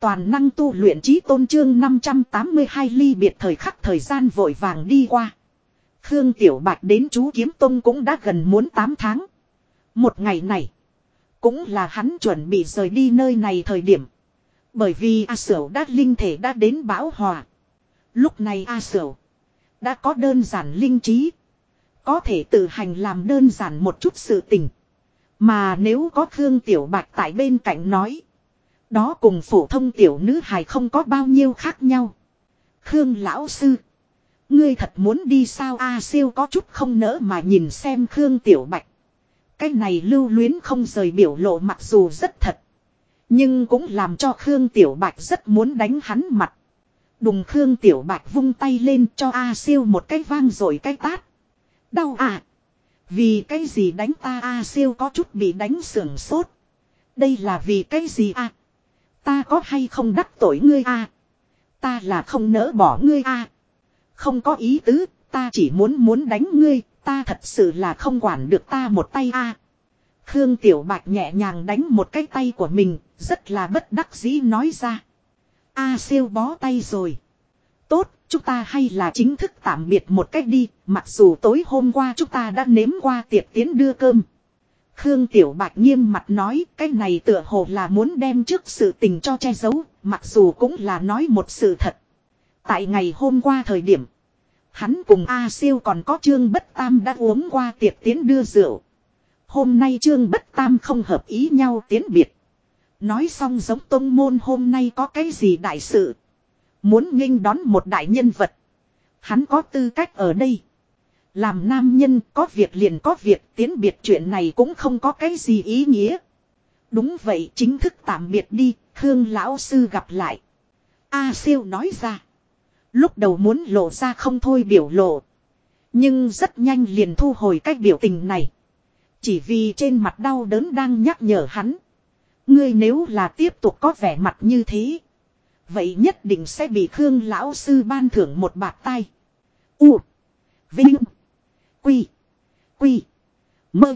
Toàn năng tu luyện trí tôn trương 582 ly biệt thời khắc thời gian vội vàng đi qua. Khương Tiểu Bạch đến chú Kiếm Tông cũng đã gần muốn 8 tháng. Một ngày này. Cũng là hắn chuẩn bị rời đi nơi này thời điểm. Bởi vì A Sửu đã linh thể đã đến bão hòa. Lúc này A Sửu. Đã có đơn giản linh trí. Có thể tự hành làm đơn giản một chút sự tình. Mà nếu có Khương Tiểu Bạch tại bên cạnh nói. Đó cùng phổ thông tiểu nữ hài không có bao nhiêu khác nhau. Khương lão sư. Ngươi thật muốn đi sao A siêu có chút không nỡ mà nhìn xem Khương Tiểu Bạch. Cái này lưu luyến không rời biểu lộ mặc dù rất thật. Nhưng cũng làm cho Khương Tiểu Bạch rất muốn đánh hắn mặt. Đùng Khương Tiểu Bạch vung tay lên cho A siêu một cái vang rồi cái tát. Đau à. Vì cái gì đánh ta A siêu có chút bị đánh sưởng sốt. Đây là vì cái gì a? Ta có hay không đắc tội ngươi a? Ta là không nỡ bỏ ngươi a. Không có ý tứ, ta chỉ muốn muốn đánh ngươi, ta thật sự là không quản được ta một tay a. Khương Tiểu Bạch nhẹ nhàng đánh một cái tay của mình, rất là bất đắc dĩ nói ra. A siêu bó tay rồi. Tốt, chúng ta hay là chính thức tạm biệt một cách đi, mặc dù tối hôm qua chúng ta đã nếm qua tiệc tiến đưa cơm. Khương Tiểu Bạch nghiêm mặt nói cái này tựa hồ là muốn đem trước sự tình cho che giấu, mặc dù cũng là nói một sự thật. Tại ngày hôm qua thời điểm, hắn cùng A Siêu còn có Trương Bất Tam đã uống qua tiệc tiến đưa rượu. Hôm nay Trương Bất Tam không hợp ý nhau tiến biệt. Nói xong giống tông môn hôm nay có cái gì đại sự. Muốn nghênh đón một đại nhân vật. Hắn có tư cách ở đây. Làm nam nhân có việc liền có việc tiến biệt chuyện này cũng không có cái gì ý nghĩa. Đúng vậy chính thức tạm biệt đi, Khương Lão Sư gặp lại. A siêu nói ra. Lúc đầu muốn lộ ra không thôi biểu lộ. Nhưng rất nhanh liền thu hồi cách biểu tình này. Chỉ vì trên mặt đau đớn đang nhắc nhở hắn. Ngươi nếu là tiếp tục có vẻ mặt như thế. Vậy nhất định sẽ bị Khương Lão Sư ban thưởng một bạc tay. U. Vinh. Quy. Quy. Mơ.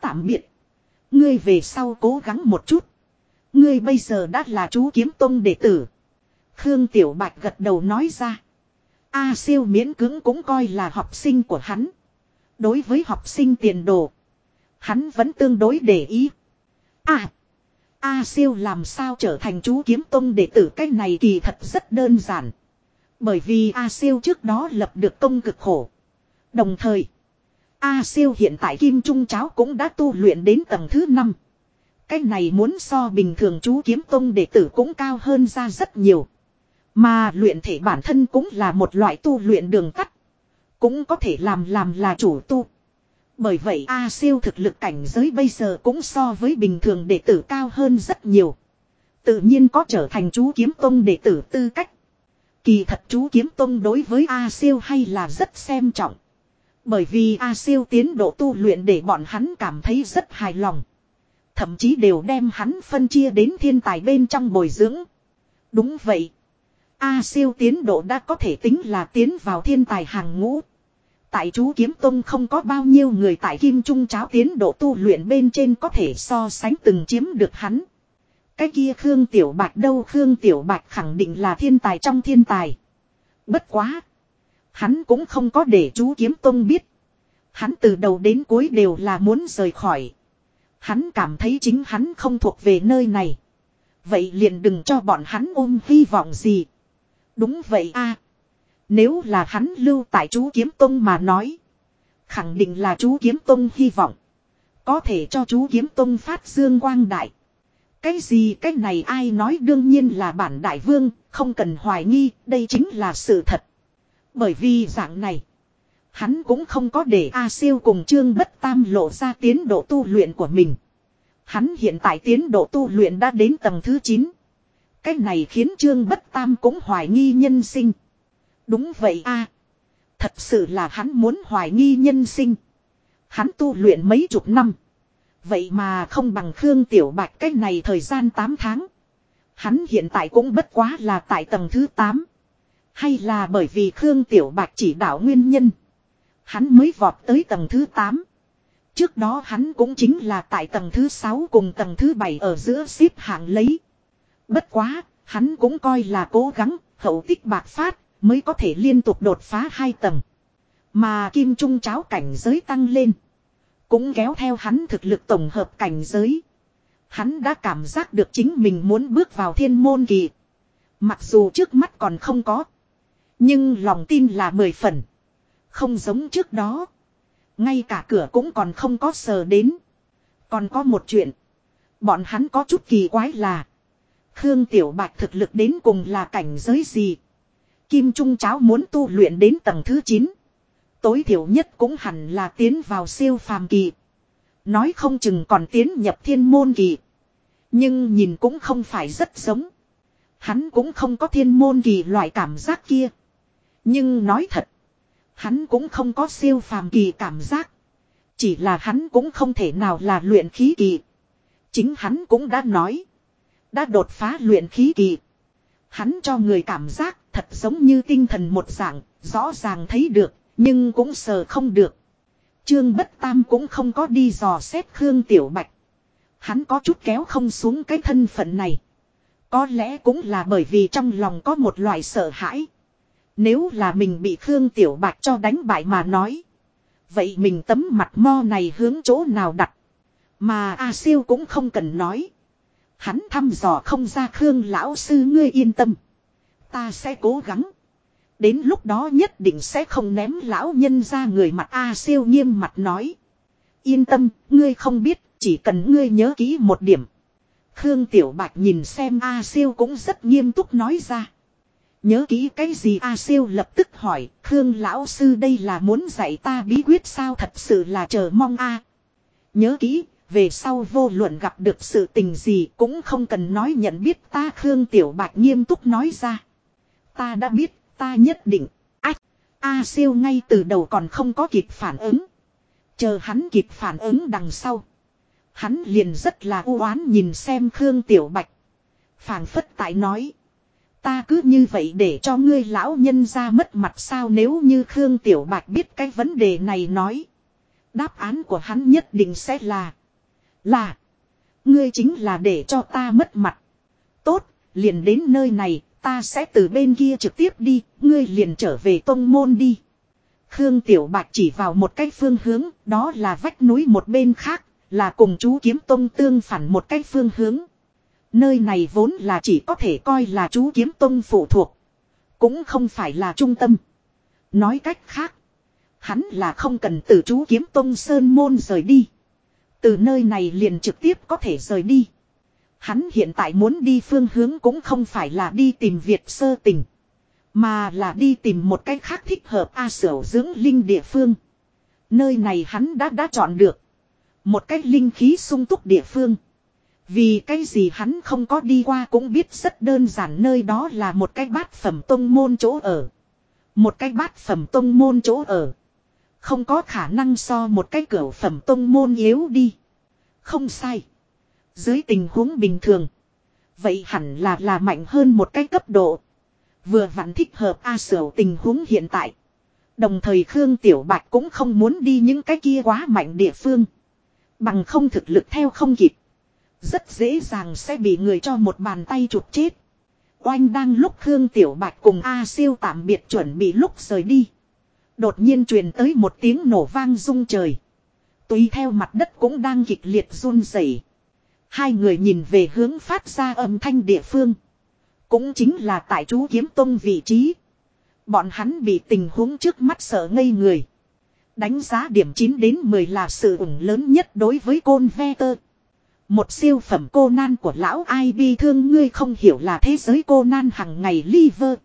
Tạm biệt. Ngươi về sau cố gắng một chút. Ngươi bây giờ đã là chú kiếm tông đệ tử. Khương Tiểu Bạch gật đầu nói ra. A siêu miễn cứng cũng coi là học sinh của hắn. Đối với học sinh tiền đồ. Hắn vẫn tương đối để ý. À. A siêu làm sao trở thành chú kiếm tông đệ tử cái này kỳ thật rất đơn giản. Bởi vì A siêu trước đó lập được công cực khổ. Đồng thời, A siêu hiện tại kim trung cháo cũng đã tu luyện đến tầng thứ 5. Cái này muốn so bình thường chú kiếm tông đệ tử cũng cao hơn ra rất nhiều. Mà luyện thể bản thân cũng là một loại tu luyện đường tắt. Cũng có thể làm làm là chủ tu. Bởi vậy A siêu thực lực cảnh giới bây giờ cũng so với bình thường đệ tử cao hơn rất nhiều. Tự nhiên có trở thành chú kiếm tông đệ tử tư cách. Kỳ thật chú kiếm tông đối với A siêu hay là rất xem trọng. Bởi vì A siêu tiến độ tu luyện để bọn hắn cảm thấy rất hài lòng. Thậm chí đều đem hắn phân chia đến thiên tài bên trong bồi dưỡng. Đúng vậy. A siêu tiến độ đã có thể tính là tiến vào thiên tài hàng ngũ. Tại chú Kiếm Tông không có bao nhiêu người tại Kim Trung cháo tiến độ tu luyện bên trên có thể so sánh từng chiếm được hắn. Cái kia Khương Tiểu Bạch đâu Khương Tiểu Bạch khẳng định là thiên tài trong thiên tài. Bất quá. Hắn cũng không có để chú Kiếm Tông biết. Hắn từ đầu đến cuối đều là muốn rời khỏi. Hắn cảm thấy chính hắn không thuộc về nơi này. Vậy liền đừng cho bọn hắn ôm hy vọng gì. Đúng vậy a Nếu là hắn lưu tại chú Kiếm Tông mà nói. Khẳng định là chú Kiếm Tông hy vọng. Có thể cho chú Kiếm Tông phát dương quang đại. Cái gì cái này ai nói đương nhiên là bản đại vương, không cần hoài nghi, đây chính là sự thật. Bởi vì dạng này, hắn cũng không có để A siêu cùng Trương Bất Tam lộ ra tiến độ tu luyện của mình. Hắn hiện tại tiến độ tu luyện đã đến tầng thứ 9. Cái này khiến Trương Bất Tam cũng hoài nghi nhân sinh. Đúng vậy a Thật sự là hắn muốn hoài nghi nhân sinh. Hắn tu luyện mấy chục năm. Vậy mà không bằng Khương Tiểu Bạch cái này thời gian 8 tháng. Hắn hiện tại cũng bất quá là tại tầng thứ 8. Hay là bởi vì Khương Tiểu Bạch chỉ đạo nguyên nhân. Hắn mới vọt tới tầng thứ 8. Trước đó hắn cũng chính là tại tầng thứ 6 cùng tầng thứ 7 ở giữa xếp hạng lấy. Bất quá, Hắn cũng coi là cố gắng, hậu tích bạc phát, mới có thể liên tục đột phá hai tầng. Mà kim trung cháo cảnh giới tăng lên. Cũng kéo theo hắn thực lực tổng hợp cảnh giới. Hắn đã cảm giác được chính mình muốn bước vào thiên môn kỳ. Mặc dù trước mắt còn không có. Nhưng lòng tin là mười phần. Không giống trước đó. Ngay cả cửa cũng còn không có sờ đến. Còn có một chuyện. Bọn hắn có chút kỳ quái là. Khương Tiểu Bạch thực lực đến cùng là cảnh giới gì. Kim Trung Cháo muốn tu luyện đến tầng thứ 9. Tối thiểu nhất cũng hẳn là tiến vào siêu phàm kỳ. Nói không chừng còn tiến nhập thiên môn kỳ. Nhưng nhìn cũng không phải rất giống. Hắn cũng không có thiên môn kỳ loại cảm giác kia. Nhưng nói thật. Hắn cũng không có siêu phàm kỳ cảm giác. Chỉ là hắn cũng không thể nào là luyện khí kỳ. Chính hắn cũng đã nói. Đã đột phá luyện khí kỳ. Hắn cho người cảm giác thật giống như tinh thần một dạng, rõ ràng thấy được, nhưng cũng sờ không được. Trương Bất Tam cũng không có đi dò xét Khương Tiểu Bạch. Hắn có chút kéo không xuống cái thân phận này. Có lẽ cũng là bởi vì trong lòng có một loại sợ hãi. Nếu là mình bị Khương Tiểu Bạch cho đánh bại mà nói. Vậy mình tấm mặt mo này hướng chỗ nào đặt. Mà A siêu cũng không cần nói. Hắn thăm dò không ra Khương lão sư ngươi yên tâm. Ta sẽ cố gắng. Đến lúc đó nhất định sẽ không ném lão nhân ra người mặt A siêu nghiêm mặt nói. Yên tâm, ngươi không biết, chỉ cần ngươi nhớ kỹ một điểm. Khương Tiểu Bạch nhìn xem A siêu cũng rất nghiêm túc nói ra. Nhớ kỹ cái gì A siêu lập tức hỏi, Khương lão sư đây là muốn dạy ta bí quyết sao thật sự là chờ mong A. Nhớ kỹ, về sau vô luận gặp được sự tình gì cũng không cần nói nhận biết ta Khương Tiểu Bạch nghiêm túc nói ra. Ta đã biết, ta nhất định. Ách, A siêu ngay từ đầu còn không có kịp phản ứng. Chờ hắn kịp phản ứng đằng sau. Hắn liền rất là u oán nhìn xem Khương Tiểu Bạch. phảng phất tại nói. Ta cứ như vậy để cho ngươi lão nhân ra mất mặt sao nếu như Khương Tiểu Bạch biết cái vấn đề này nói. Đáp án của hắn nhất định sẽ là. Là. Ngươi chính là để cho ta mất mặt. Tốt, liền đến nơi này, ta sẽ từ bên kia trực tiếp đi, ngươi liền trở về tông môn đi. Khương Tiểu Bạch chỉ vào một cái phương hướng, đó là vách núi một bên khác, là cùng chú kiếm tông tương phản một cái phương hướng. Nơi này vốn là chỉ có thể coi là chú kiếm tông phụ thuộc. Cũng không phải là trung tâm. Nói cách khác. Hắn là không cần từ chú kiếm tông sơn môn rời đi. Từ nơi này liền trực tiếp có thể rời đi. Hắn hiện tại muốn đi phương hướng cũng không phải là đi tìm Việt sơ tình. Mà là đi tìm một cách khác thích hợp A sở dưỡng linh địa phương. Nơi này hắn đã đã chọn được. Một cách linh khí sung túc địa phương. Vì cái gì hắn không có đi qua cũng biết rất đơn giản nơi đó là một cái bát phẩm tông môn chỗ ở. Một cái bát phẩm tông môn chỗ ở. Không có khả năng so một cái cửa phẩm tông môn yếu đi. Không sai. Dưới tình huống bình thường. Vậy hẳn là là mạnh hơn một cái cấp độ. Vừa vặn thích hợp A sở tình huống hiện tại. Đồng thời Khương Tiểu Bạch cũng không muốn đi những cái kia quá mạnh địa phương. Bằng không thực lực theo không kịp. Rất dễ dàng sẽ bị người cho một bàn tay chụp chết. Oanh đang lúc Khương Tiểu Bạch cùng A siêu tạm biệt chuẩn bị lúc rời đi. Đột nhiên truyền tới một tiếng nổ vang rung trời. Tùy theo mặt đất cũng đang kịch liệt run rẩy. Hai người nhìn về hướng phát ra âm thanh địa phương. Cũng chính là tại chú kiếm tông vị trí. Bọn hắn bị tình huống trước mắt sợ ngây người. Đánh giá điểm 9 đến 10 là sự ủng lớn nhất đối với côn ve tơ. Một siêu phẩm cô nan của lão ai bi thương ngươi không hiểu là thế giới cô nan hằng ngày liver.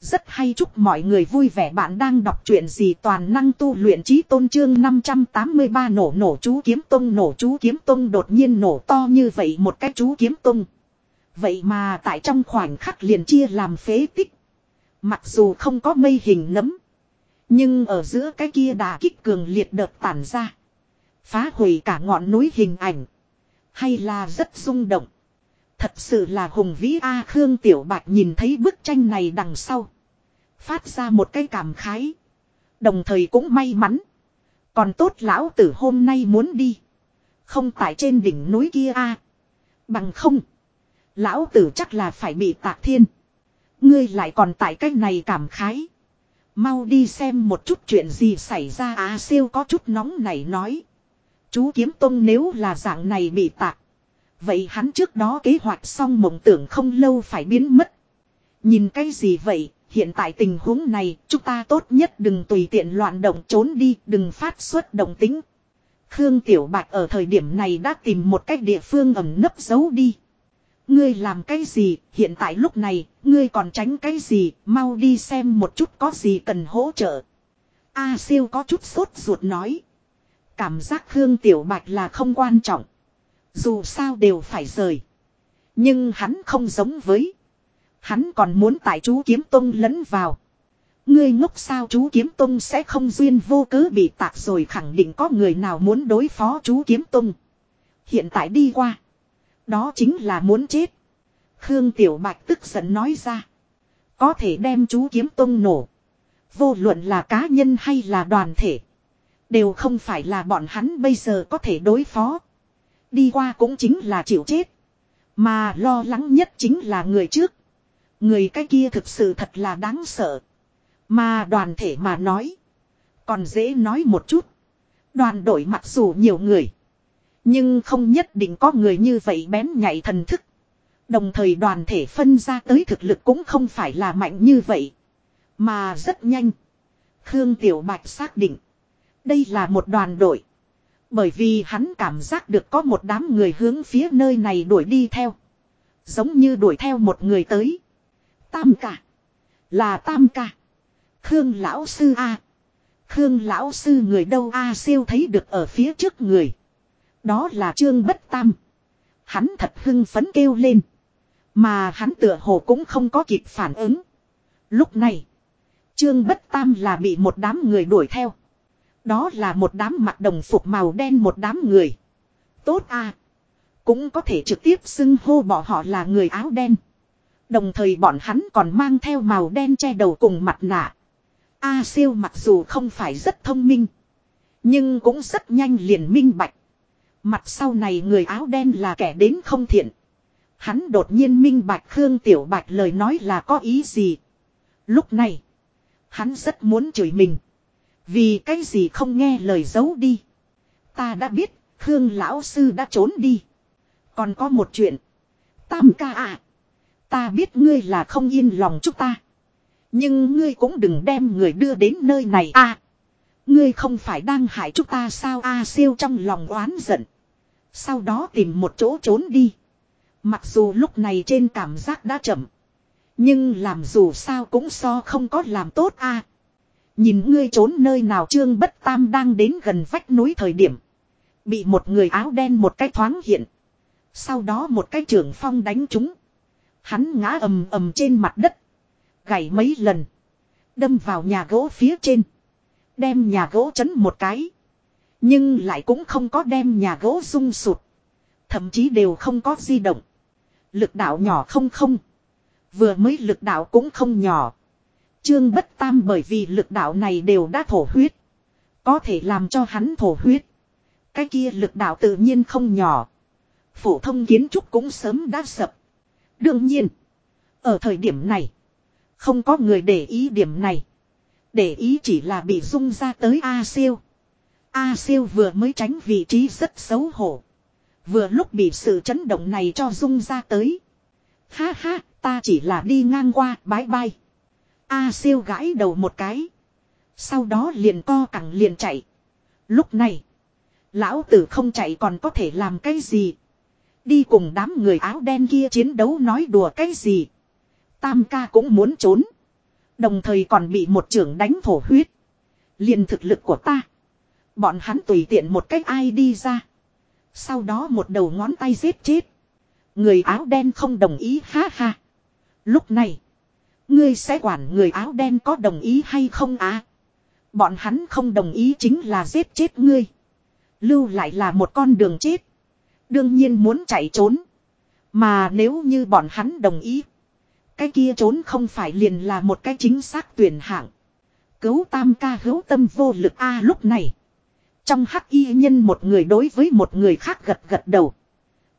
Rất hay chúc mọi người vui vẻ bạn đang đọc truyện gì toàn năng tu luyện trí tôn trương 583 nổ nổ chú kiếm tông nổ chú kiếm tông đột nhiên nổ to như vậy một cái chú kiếm tông. Vậy mà tại trong khoảnh khắc liền chia làm phế tích. Mặc dù không có mây hình nấm. Nhưng ở giữa cái kia đà kích cường liệt đợt tản ra. Phá hủy cả ngọn núi hình ảnh. Hay là rất rung động. Thật sự là hùng vĩ A Khương Tiểu Bạch nhìn thấy bức tranh này đằng sau. Phát ra một cái cảm khái. Đồng thời cũng may mắn. Còn tốt lão tử hôm nay muốn đi. Không tại trên đỉnh núi kia A. Bằng không. Lão tử chắc là phải bị tạc thiên. Ngươi lại còn tại cách này cảm khái. Mau đi xem một chút chuyện gì xảy ra á siêu có chút nóng này nói. Chú kiếm tông nếu là dạng này bị tạc. Vậy hắn trước đó kế hoạch xong mộng tưởng không lâu phải biến mất. Nhìn cái gì vậy, hiện tại tình huống này, chúng ta tốt nhất đừng tùy tiện loạn động trốn đi, đừng phát xuất động tính. Khương Tiểu Bạch ở thời điểm này đã tìm một cách địa phương ẩn nấp giấu đi. Ngươi làm cái gì, hiện tại lúc này, ngươi còn tránh cái gì, mau đi xem một chút có gì cần hỗ trợ. A siêu có chút sốt ruột nói. Cảm giác Khương Tiểu Bạch là không quan trọng. Dù sao đều phải rời. Nhưng hắn không giống với. Hắn còn muốn tại chú kiếm tông lẫn vào. Ngươi ngốc sao chú kiếm tông sẽ không duyên vô cớ bị tạc rồi khẳng định có người nào muốn đối phó chú kiếm tông. Hiện tại đi qua. Đó chính là muốn chết. Khương Tiểu Bạch tức giận nói ra. Có thể đem chú kiếm tông nổ. Vô luận là cá nhân hay là đoàn thể. Đều không phải là bọn hắn bây giờ có thể đối phó. Đi qua cũng chính là chịu chết. Mà lo lắng nhất chính là người trước. Người cái kia thực sự thật là đáng sợ. Mà đoàn thể mà nói. Còn dễ nói một chút. Đoàn đội mặc dù nhiều người. Nhưng không nhất định có người như vậy bén nhạy thần thức. Đồng thời đoàn thể phân ra tới thực lực cũng không phải là mạnh như vậy. Mà rất nhanh. Khương Tiểu Bạch xác định. Đây là một đoàn đội. Bởi vì hắn cảm giác được có một đám người hướng phía nơi này đuổi đi theo. Giống như đuổi theo một người tới. Tam ca. Là tam ca. Khương lão sư A. Khương lão sư người đâu A siêu thấy được ở phía trước người. Đó là trương bất tam. Hắn thật hưng phấn kêu lên. Mà hắn tựa hồ cũng không có kịp phản ứng. Lúc này. Trương bất tam là bị một đám người đuổi theo. Đó là một đám mặc đồng phục màu đen một đám người. Tốt à. Cũng có thể trực tiếp xưng hô bỏ họ là người áo đen. Đồng thời bọn hắn còn mang theo màu đen che đầu cùng mặt nạ. A siêu mặc dù không phải rất thông minh. Nhưng cũng rất nhanh liền minh bạch. Mặt sau này người áo đen là kẻ đến không thiện. Hắn đột nhiên minh bạch Khương Tiểu Bạch lời nói là có ý gì. Lúc này. Hắn rất muốn chửi mình. Vì cái gì không nghe lời giấu đi. Ta đã biết, Khương Lão Sư đã trốn đi. Còn có một chuyện. Tam ca à. Ta biết ngươi là không yên lòng chúng ta. Nhưng ngươi cũng đừng đem người đưa đến nơi này a. ngươi không phải đang hại chúng ta sao a siêu trong lòng oán giận. Sau đó tìm một chỗ trốn đi. Mặc dù lúc này trên cảm giác đã chậm. Nhưng làm dù sao cũng so không có làm tốt a. Nhìn ngươi trốn nơi nào trương bất tam đang đến gần vách núi thời điểm. Bị một người áo đen một cái thoáng hiện. Sau đó một cái trưởng phong đánh trúng. Hắn ngã ầm ầm trên mặt đất. Gãy mấy lần. Đâm vào nhà gỗ phía trên. Đem nhà gỗ chấn một cái. Nhưng lại cũng không có đem nhà gỗ rung sụt. Thậm chí đều không có di động. Lực đạo nhỏ không không. Vừa mới lực đạo cũng không nhỏ. Trương bất tam bởi vì lực đạo này đều đã thổ huyết. Có thể làm cho hắn thổ huyết. Cái kia lực đạo tự nhiên không nhỏ. Phổ thông kiến trúc cũng sớm đã sập. Đương nhiên. Ở thời điểm này. Không có người để ý điểm này. Để ý chỉ là bị rung ra tới A siêu. A siêu vừa mới tránh vị trí rất xấu hổ. Vừa lúc bị sự chấn động này cho rung ra tới. Ha ha, ta chỉ là đi ngang qua, bye bye A siêu gãi đầu một cái. Sau đó liền co cẳng liền chạy. Lúc này, lão tử không chạy còn có thể làm cái gì. Đi cùng đám người áo đen kia chiến đấu nói đùa cái gì. Tam ca cũng muốn trốn. Đồng thời còn bị một trưởng đánh thổ huyết. Liền thực lực của ta. Bọn hắn tùy tiện một cách ai đi ra. Sau đó một đầu ngón tay giết chết. Người áo đen không đồng ý ha ha. Lúc này. Ngươi sẽ quản người áo đen có đồng ý hay không à? Bọn hắn không đồng ý chính là giết chết ngươi. Lưu lại là một con đường chết. Đương nhiên muốn chạy trốn. Mà nếu như bọn hắn đồng ý. Cái kia trốn không phải liền là một cái chính xác tuyển hạng. Cứu tam ca hữu tâm vô lực a lúc này. Trong hắc y nhân một người đối với một người khác gật gật đầu.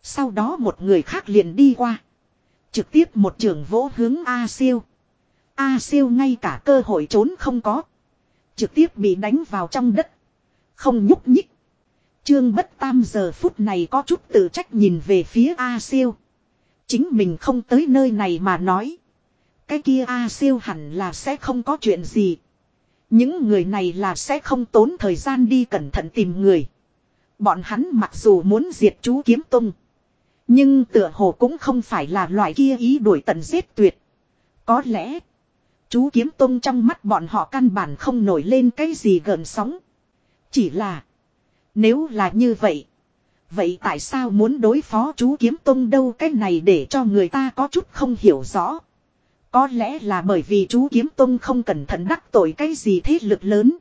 Sau đó một người khác liền đi qua. Trực tiếp một trường vỗ hướng A siêu. A siêu ngay cả cơ hội trốn không có. Trực tiếp bị đánh vào trong đất. Không nhúc nhích. Trương bất tam giờ phút này có chút tự trách nhìn về phía A siêu. Chính mình không tới nơi này mà nói. Cái kia A siêu hẳn là sẽ không có chuyện gì. Những người này là sẽ không tốn thời gian đi cẩn thận tìm người. Bọn hắn mặc dù muốn diệt chú kiếm tung. Nhưng tựa hồ cũng không phải là loại kia ý đuổi tận giết tuyệt. Có lẽ. Chú kiếm tông trong mắt bọn họ căn bản không nổi lên cái gì gần sóng. Chỉ là. Nếu là như vậy. Vậy tại sao muốn đối phó chú kiếm tông đâu cái này để cho người ta có chút không hiểu rõ. Có lẽ là bởi vì chú kiếm tông không cẩn thận đắc tội cái gì thế lực lớn.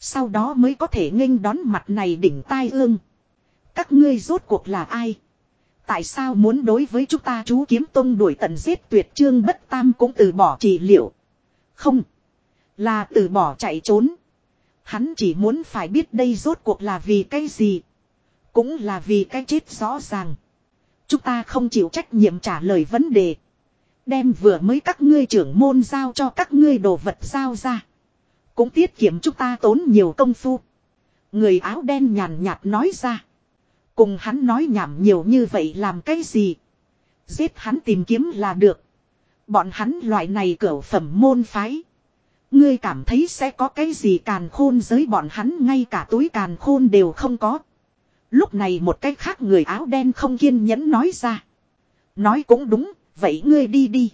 Sau đó mới có thể nghênh đón mặt này đỉnh tai ương. Các ngươi rốt cuộc là ai? Tại sao muốn đối với chúng ta chú kiếm tông đuổi tận giết tuyệt trương bất tam cũng từ bỏ trị liệu. Không. Là từ bỏ chạy trốn. Hắn chỉ muốn phải biết đây rốt cuộc là vì cái gì. Cũng là vì cái chết rõ ràng. Chúng ta không chịu trách nhiệm trả lời vấn đề. Đem vừa mới các ngươi trưởng môn giao cho các ngươi đồ vật giao ra. Cũng tiết kiệm chúng ta tốn nhiều công phu. Người áo đen nhàn nhạt nói ra. Cùng hắn nói nhảm nhiều như vậy làm cái gì. Giết hắn tìm kiếm là được. Bọn hắn loại này cửa phẩm môn phái. Ngươi cảm thấy sẽ có cái gì càn khôn giới bọn hắn ngay cả túi càn khôn đều không có. Lúc này một cái khác người áo đen không kiên nhẫn nói ra. Nói cũng đúng, vậy ngươi đi đi.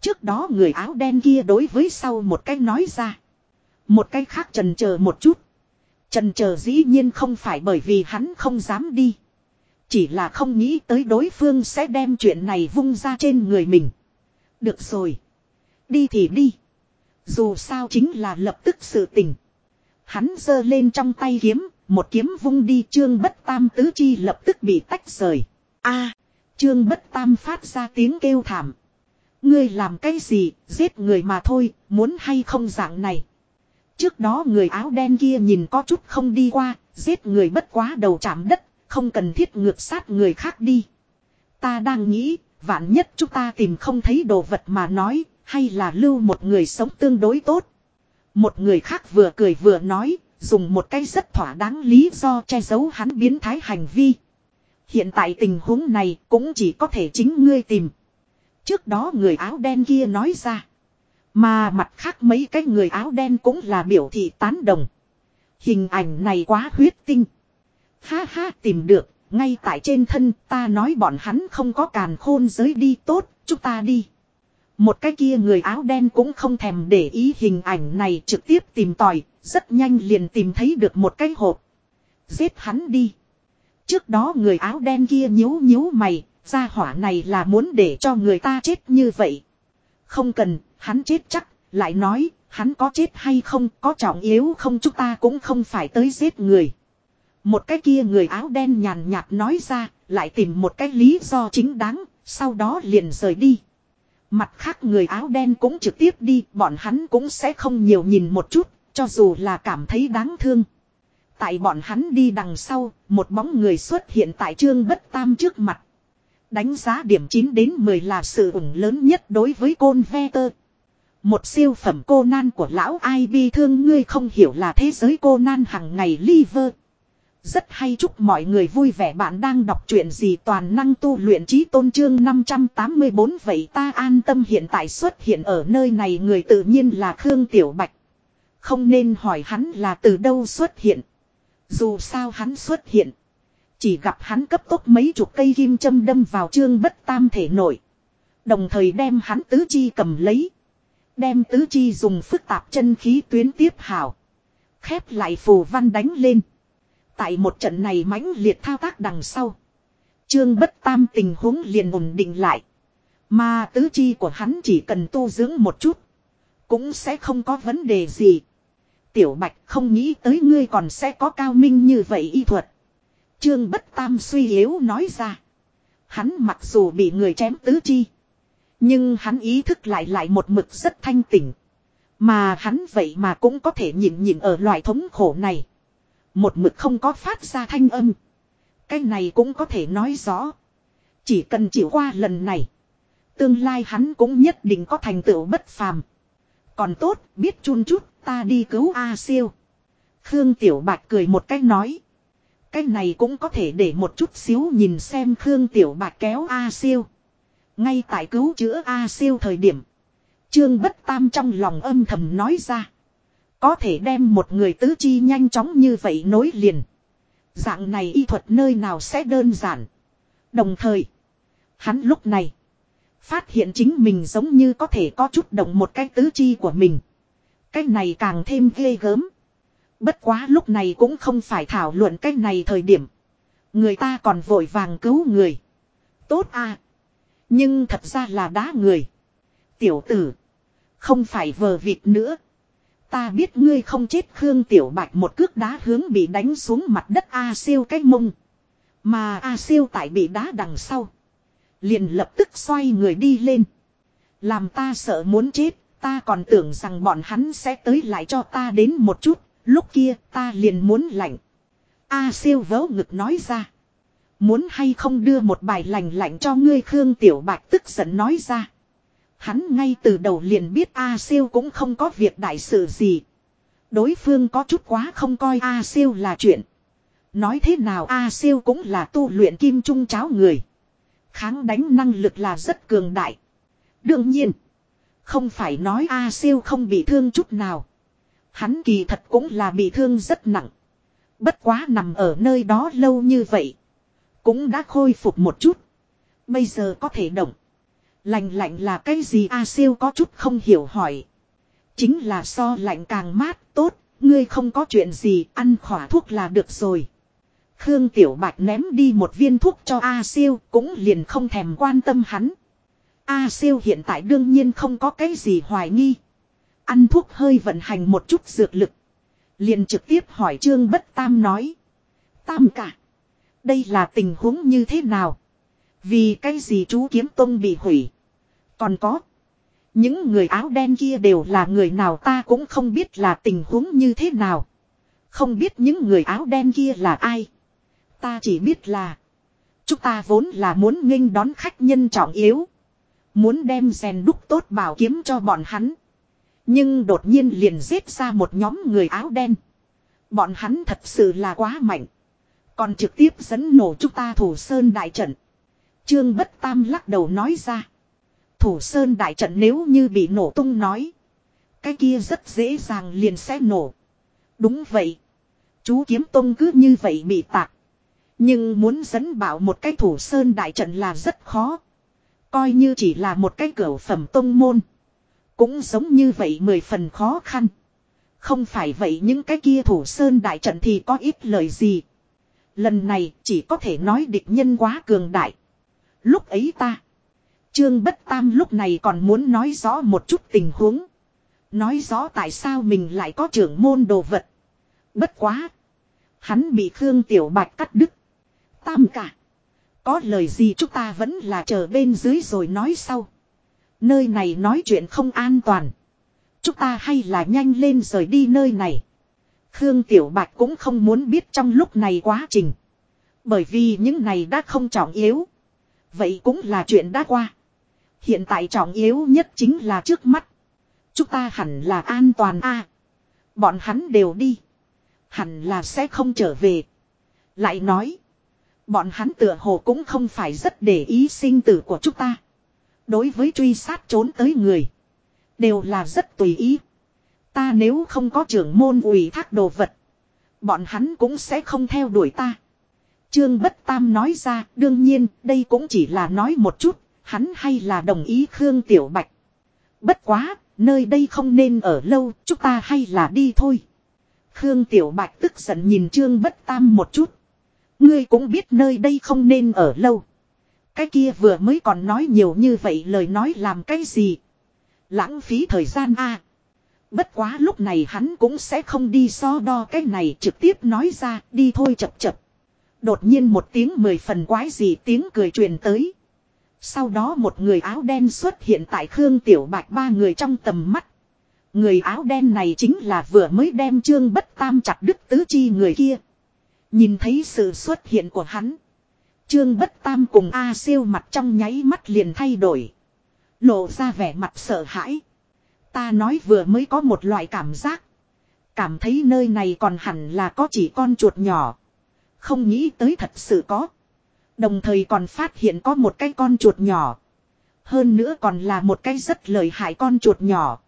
Trước đó người áo đen kia đối với sau một cái nói ra. Một cái khác trần chờ một chút. Trần chờ dĩ nhiên không phải bởi vì hắn không dám đi. Chỉ là không nghĩ tới đối phương sẽ đem chuyện này vung ra trên người mình. Được rồi. Đi thì đi. Dù sao chính là lập tức sự tình. Hắn giơ lên trong tay kiếm, một kiếm vung đi trương bất tam tứ chi lập tức bị tách rời. a trương bất tam phát ra tiếng kêu thảm. Ngươi làm cái gì, giết người mà thôi, muốn hay không dạng này. Trước đó người áo đen kia nhìn có chút không đi qua, giết người bất quá đầu chạm đất, không cần thiết ngược sát người khác đi. Ta đang nghĩ, vạn nhất chúng ta tìm không thấy đồ vật mà nói, hay là lưu một người sống tương đối tốt. Một người khác vừa cười vừa nói, dùng một cái rất thỏa đáng lý do che giấu hắn biến thái hành vi. Hiện tại tình huống này cũng chỉ có thể chính ngươi tìm. Trước đó người áo đen kia nói ra. Mà mặt khác mấy cái người áo đen cũng là biểu thị tán đồng. Hình ảnh này quá huyết tinh. Ha ha tìm được, ngay tại trên thân ta nói bọn hắn không có càn khôn giới đi tốt, chúng ta đi. Một cái kia người áo đen cũng không thèm để ý hình ảnh này trực tiếp tìm tòi, rất nhanh liền tìm thấy được một cái hộp. Giết hắn đi. Trước đó người áo đen kia nhíu nhíu mày, ra hỏa này là muốn để cho người ta chết như vậy. Không cần, hắn chết chắc, lại nói, hắn có chết hay không, có trọng yếu không chúng ta cũng không phải tới giết người. Một cái kia người áo đen nhàn nhạt nói ra, lại tìm một cái lý do chính đáng, sau đó liền rời đi. Mặt khác người áo đen cũng trực tiếp đi, bọn hắn cũng sẽ không nhiều nhìn một chút, cho dù là cảm thấy đáng thương. Tại bọn hắn đi đằng sau, một bóng người xuất hiện tại trương bất tam trước mặt. Đánh giá điểm 9 đến 10 là sự ủng lớn nhất đối với côn ve tơ. Một siêu phẩm cô nan của lão ai bi thương ngươi không hiểu là thế giới cô nan hằng ngày liver. Rất hay chúc mọi người vui vẻ bạn đang đọc truyện gì toàn năng tu luyện trí tôn trương 584 vậy ta an tâm hiện tại xuất hiện ở nơi này người tự nhiên là Khương Tiểu Bạch. Không nên hỏi hắn là từ đâu xuất hiện. Dù sao hắn xuất hiện. Chỉ gặp hắn cấp tốc mấy chục cây kim châm đâm vào trương bất tam thể nổi. Đồng thời đem hắn tứ chi cầm lấy. Đem tứ chi dùng phức tạp chân khí tuyến tiếp hảo. Khép lại phù văn đánh lên. Tại một trận này mãnh liệt thao tác đằng sau. Trương bất tam tình huống liền ổn định lại. Mà tứ chi của hắn chỉ cần tu dưỡng một chút. Cũng sẽ không có vấn đề gì. Tiểu Bạch không nghĩ tới ngươi còn sẽ có cao minh như vậy y thuật. Trương bất tam suy yếu nói ra. Hắn mặc dù bị người chém tứ chi. Nhưng hắn ý thức lại lại một mực rất thanh tỉnh. Mà hắn vậy mà cũng có thể nhịn nhịn ở loại thống khổ này. Một mực không có phát ra thanh âm. Cái này cũng có thể nói rõ. Chỉ cần chịu qua lần này. Tương lai hắn cũng nhất định có thành tựu bất phàm. Còn tốt, biết chun chút, ta đi cứu A siêu. Khương Tiểu Bạch cười một cách nói. Cái này cũng có thể để một chút xíu nhìn xem Khương Tiểu Bạch kéo A siêu. Ngay tại cứu chữa A siêu thời điểm. Trương Bất Tam trong lòng âm thầm nói ra. Có thể đem một người tứ chi nhanh chóng như vậy nối liền. Dạng này y thuật nơi nào sẽ đơn giản. Đồng thời. Hắn lúc này. Phát hiện chính mình giống như có thể có chút động một cái tứ chi của mình. Cái này càng thêm ghê gớm. Bất quá lúc này cũng không phải thảo luận cái này thời điểm. Người ta còn vội vàng cứu người. Tốt à. Nhưng thật ra là đá người. Tiểu tử. Không phải vờ vịt nữa. Ta biết ngươi không chết Khương Tiểu Bạch một cước đá hướng bị đánh xuống mặt đất A siêu cái mông. Mà A siêu tại bị đá đằng sau. Liền lập tức xoay người đi lên. Làm ta sợ muốn chết, ta còn tưởng rằng bọn hắn sẽ tới lại cho ta đến một chút, lúc kia ta liền muốn lạnh. A siêu vớ ngực nói ra. Muốn hay không đưa một bài lành lạnh cho ngươi Khương Tiểu Bạch tức giận nói ra. Hắn ngay từ đầu liền biết A siêu cũng không có việc đại sự gì. Đối phương có chút quá không coi A siêu là chuyện. Nói thế nào A siêu cũng là tu luyện kim trung cháo người. Kháng đánh năng lực là rất cường đại. Đương nhiên. Không phải nói A siêu không bị thương chút nào. Hắn kỳ thật cũng là bị thương rất nặng. Bất quá nằm ở nơi đó lâu như vậy. Cũng đã khôi phục một chút. Bây giờ có thể động. Lạnh lạnh là cái gì A siêu có chút không hiểu hỏi. Chính là so lạnh càng mát, tốt. Ngươi không có chuyện gì, ăn khỏa thuốc là được rồi. Khương Tiểu Bạch ném đi một viên thuốc cho A siêu, cũng liền không thèm quan tâm hắn. A siêu hiện tại đương nhiên không có cái gì hoài nghi. Ăn thuốc hơi vận hành một chút dược lực. Liền trực tiếp hỏi Trương Bất Tam nói. Tam cả. Đây là tình huống như thế nào? Vì cái gì chú kiếm tông bị hủy? Còn có. Những người áo đen kia đều là người nào ta cũng không biết là tình huống như thế nào. Không biết những người áo đen kia là ai. Ta chỉ biết là. Chúng ta vốn là muốn nghênh đón khách nhân trọng yếu. Muốn đem rèn đúc tốt bảo kiếm cho bọn hắn. Nhưng đột nhiên liền giết ra một nhóm người áo đen. Bọn hắn thật sự là quá mạnh. Còn trực tiếp dẫn nổ chúng ta thủ sơn đại trận. Trương Bất Tam lắc đầu nói ra. Thủ sơn đại trận nếu như bị nổ tung nói. Cái kia rất dễ dàng liền sẽ nổ. Đúng vậy. Chú kiếm tông cứ như vậy bị tạc. Nhưng muốn dẫn bảo một cái thủ sơn đại trận là rất khó. Coi như chỉ là một cái cửa phẩm tông môn. Cũng giống như vậy mười phần khó khăn. Không phải vậy những cái kia thủ sơn đại trận thì có ít lời gì. Lần này chỉ có thể nói địch nhân quá cường đại. Lúc ấy ta. Trương Bất Tam lúc này còn muốn nói rõ một chút tình huống. Nói rõ tại sao mình lại có trưởng môn đồ vật. Bất quá. Hắn bị Khương Tiểu Bạch cắt đứt. Tam cả. Có lời gì chúng ta vẫn là chờ bên dưới rồi nói sau. Nơi này nói chuyện không an toàn. Chúng ta hay là nhanh lên rời đi nơi này. Khương Tiểu Bạch cũng không muốn biết trong lúc này quá trình. Bởi vì những này đã không trọng yếu. Vậy cũng là chuyện đã qua. Hiện tại trọng yếu nhất chính là trước mắt. Chúng ta hẳn là an toàn a. bọn hắn đều đi. Hẳn là sẽ không trở về. Lại nói. Bọn hắn tựa hồ cũng không phải rất để ý sinh tử của chúng ta. Đối với truy sát trốn tới người. Đều là rất tùy ý. Ta nếu không có trưởng môn ủy thác đồ vật. Bọn hắn cũng sẽ không theo đuổi ta. Trương Bất Tam nói ra, đương nhiên, đây cũng chỉ là nói một chút, hắn hay là đồng ý Khương Tiểu Bạch. Bất quá, nơi đây không nên ở lâu, chúng ta hay là đi thôi. Khương Tiểu Bạch tức giận nhìn Trương Bất Tam một chút. Ngươi cũng biết nơi đây không nên ở lâu. Cái kia vừa mới còn nói nhiều như vậy lời nói làm cái gì. Lãng phí thời gian a. Bất quá lúc này hắn cũng sẽ không đi so đo cái này trực tiếp nói ra đi thôi chập chập. Đột nhiên một tiếng mười phần quái gì tiếng cười truyền tới. Sau đó một người áo đen xuất hiện tại Khương Tiểu Bạch ba người trong tầm mắt. Người áo đen này chính là vừa mới đem trương bất tam chặt đứt tứ chi người kia. Nhìn thấy sự xuất hiện của hắn. Trương bất tam cùng A siêu mặt trong nháy mắt liền thay đổi. Lộ ra vẻ mặt sợ hãi. Ta nói vừa mới có một loại cảm giác. Cảm thấy nơi này còn hẳn là có chỉ con chuột nhỏ. Không nghĩ tới thật sự có. Đồng thời còn phát hiện có một cái con chuột nhỏ. Hơn nữa còn là một cái rất lợi hại con chuột nhỏ.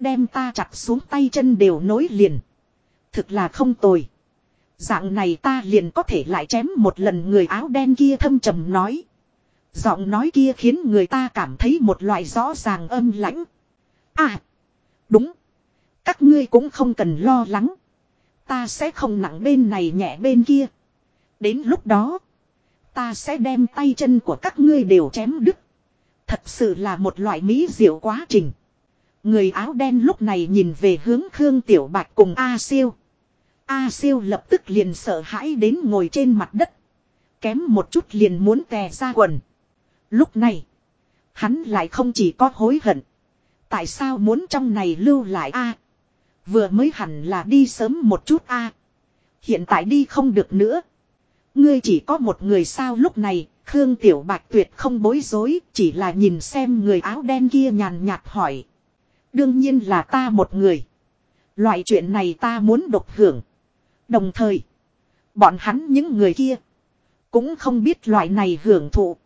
Đem ta chặt xuống tay chân đều nối liền. Thực là không tồi. Dạng này ta liền có thể lại chém một lần người áo đen kia thâm trầm nói. Giọng nói kia khiến người ta cảm thấy một loại rõ ràng âm lãnh. À. Đúng. Các ngươi cũng không cần lo lắng. Ta sẽ không nặng bên này nhẹ bên kia. Đến lúc đó. Ta sẽ đem tay chân của các ngươi đều chém đứt. Thật sự là một loại mỹ diệu quá trình. Người áo đen lúc này nhìn về hướng Khương Tiểu Bạch cùng A Siêu. A Siêu lập tức liền sợ hãi đến ngồi trên mặt đất. Kém một chút liền muốn tè ra quần. Lúc này. Hắn lại không chỉ có hối hận. Tại sao muốn trong này lưu lại A. Vừa mới hẳn là đi sớm một chút A. Hiện tại đi không được nữa. Ngươi chỉ có một người sao lúc này, Khương Tiểu Bạch tuyệt không bối rối, chỉ là nhìn xem người áo đen kia nhàn nhạt hỏi. Đương nhiên là ta một người. Loại chuyện này ta muốn độc hưởng. Đồng thời, bọn hắn những người kia cũng không biết loại này hưởng thụ.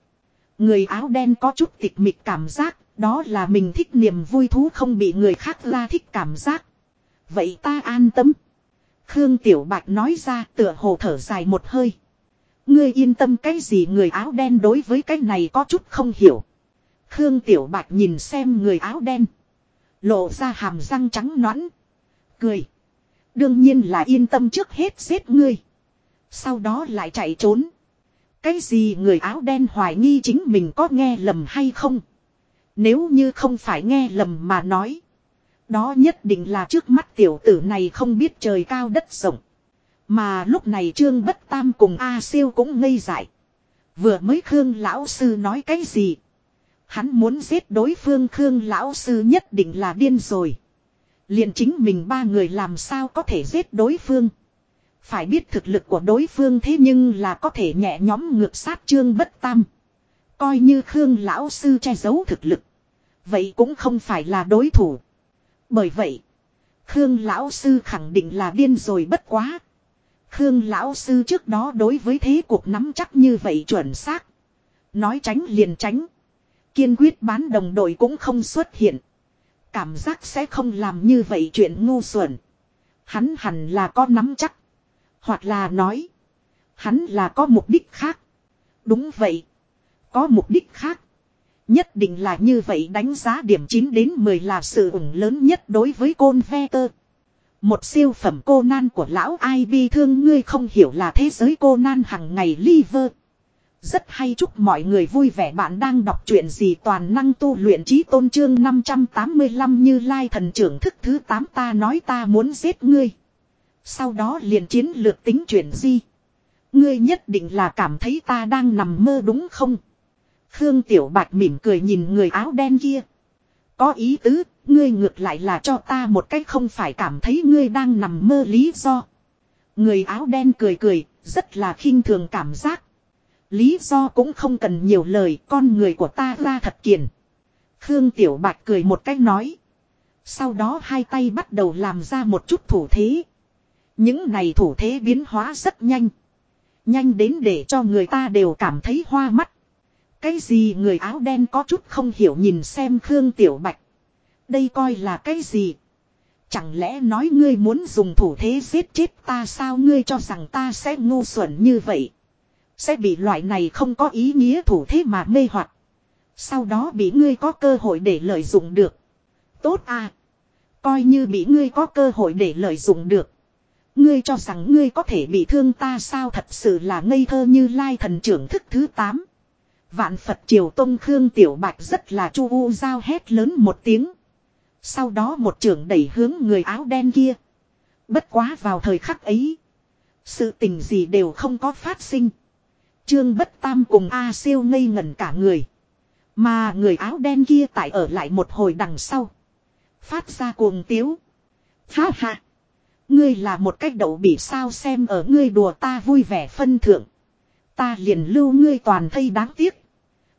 Người áo đen có chút tịch mịch cảm giác, đó là mình thích niềm vui thú không bị người khác la thích cảm giác. Vậy ta an tâm. Khương Tiểu Bạch nói ra tựa hồ thở dài một hơi. Ngươi yên tâm cái gì người áo đen đối với cái này có chút không hiểu. Khương Tiểu Bạch nhìn xem người áo đen. Lộ ra hàm răng trắng nõn. Cười. Đương nhiên là yên tâm trước hết giết ngươi. Sau đó lại chạy trốn. Cái gì người áo đen hoài nghi chính mình có nghe lầm hay không? Nếu như không phải nghe lầm mà nói. Đó nhất định là trước mắt tiểu tử này không biết trời cao đất rộng. Mà lúc này Trương Bất Tam cùng A Siêu cũng ngây dại. Vừa mới Khương Lão Sư nói cái gì? Hắn muốn giết đối phương Khương Lão Sư nhất định là điên rồi. liền chính mình ba người làm sao có thể giết đối phương. Phải biết thực lực của đối phương thế nhưng là có thể nhẹ nhóm ngược sát Trương Bất Tam. Coi như Khương Lão Sư che giấu thực lực. Vậy cũng không phải là đối thủ. Bởi vậy, Khương Lão Sư khẳng định là điên rồi bất quá. Khương lão sư trước đó đối với thế cuộc nắm chắc như vậy chuẩn xác. Nói tránh liền tránh. Kiên quyết bán đồng đội cũng không xuất hiện. Cảm giác sẽ không làm như vậy chuyện ngu xuẩn. Hắn hẳn là có nắm chắc. Hoặc là nói. Hắn là có mục đích khác. Đúng vậy. Có mục đích khác. Nhất định là như vậy đánh giá điểm 9 đến 10 là sự ủng lớn nhất đối với côn ve tơ. Một siêu phẩm cô nan của lão ai bi thương ngươi không hiểu là thế giới cô nan hằng ngày liver. Rất hay chúc mọi người vui vẻ bạn đang đọc truyện gì toàn năng tu luyện trí tôn trương 585 như lai thần trưởng thức thứ 8 ta nói ta muốn giết ngươi. Sau đó liền chiến lược tính chuyển di. Ngươi nhất định là cảm thấy ta đang nằm mơ đúng không? Khương Tiểu Bạch mỉm cười nhìn người áo đen kia. Có ý tứ, ngươi ngược lại là cho ta một cách không phải cảm thấy ngươi đang nằm mơ lý do. Người áo đen cười cười, rất là khinh thường cảm giác. Lý do cũng không cần nhiều lời, con người của ta ra thật kiền. Khương Tiểu Bạch cười một cách nói. Sau đó hai tay bắt đầu làm ra một chút thủ thế. Những này thủ thế biến hóa rất nhanh. Nhanh đến để cho người ta đều cảm thấy hoa mắt. Cái gì người áo đen có chút không hiểu nhìn xem Khương Tiểu Bạch. Đây coi là cái gì? Chẳng lẽ nói ngươi muốn dùng thủ thế giết chết ta sao ngươi cho rằng ta sẽ ngu xuẩn như vậy? Sẽ bị loại này không có ý nghĩa thủ thế mà mê hoặc. Sau đó bị ngươi có cơ hội để lợi dụng được. Tốt à. Coi như bị ngươi có cơ hội để lợi dụng được. Ngươi cho rằng ngươi có thể bị thương ta sao thật sự là ngây thơ như lai thần trưởng thức thứ 8. Vạn Phật Triều Tông Khương Tiểu Bạch rất là chu u giao hét lớn một tiếng. Sau đó một trưởng đẩy hướng người áo đen kia. Bất quá vào thời khắc ấy. Sự tình gì đều không có phát sinh. Trương Bất Tam cùng A siêu ngây ngẩn cả người. Mà người áo đen kia tại ở lại một hồi đằng sau. Phát ra cuồng tiếu. Ha ha. Ngươi là một cách đậu bị sao xem ở ngươi đùa ta vui vẻ phân thượng. Ta liền lưu ngươi toàn thây đáng tiếc.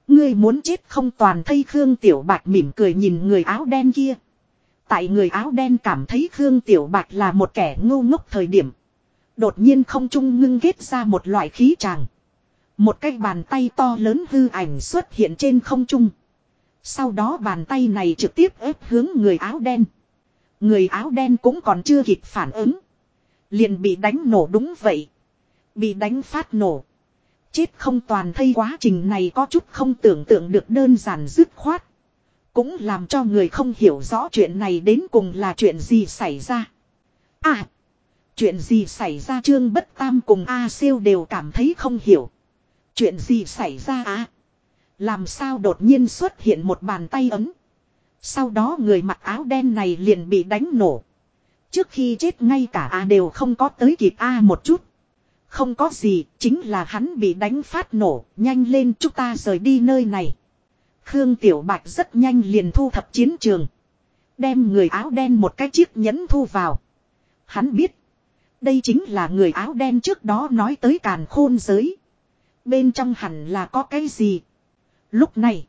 Ngươi muốn chết không toàn thây Khương Tiểu Bạch mỉm cười nhìn người áo đen kia. Tại người áo đen cảm thấy Khương Tiểu Bạch là một kẻ ngu ngốc thời điểm. Đột nhiên không trung ngưng ghét ra một loại khí tràng. Một cái bàn tay to lớn hư ảnh xuất hiện trên không trung. Sau đó bàn tay này trực tiếp ép hướng người áo đen. Người áo đen cũng còn chưa kịp phản ứng. Liền bị đánh nổ đúng vậy. Bị đánh phát nổ. Chết không toàn thây quá trình này có chút không tưởng tượng được đơn giản dứt khoát. Cũng làm cho người không hiểu rõ chuyện này đến cùng là chuyện gì xảy ra. À! Chuyện gì xảy ra Trương Bất Tam cùng A siêu đều cảm thấy không hiểu. Chuyện gì xảy ra à? Làm sao đột nhiên xuất hiện một bàn tay ấm. Sau đó người mặc áo đen này liền bị đánh nổ. Trước khi chết ngay cả A đều không có tới kịp A một chút. Không có gì, chính là hắn bị đánh phát nổ, nhanh lên chúng ta rời đi nơi này. Khương Tiểu Bạch rất nhanh liền thu thập chiến trường. Đem người áo đen một cái chiếc nhẫn thu vào. Hắn biết. Đây chính là người áo đen trước đó nói tới càn khôn giới. Bên trong hẳn là có cái gì. Lúc này.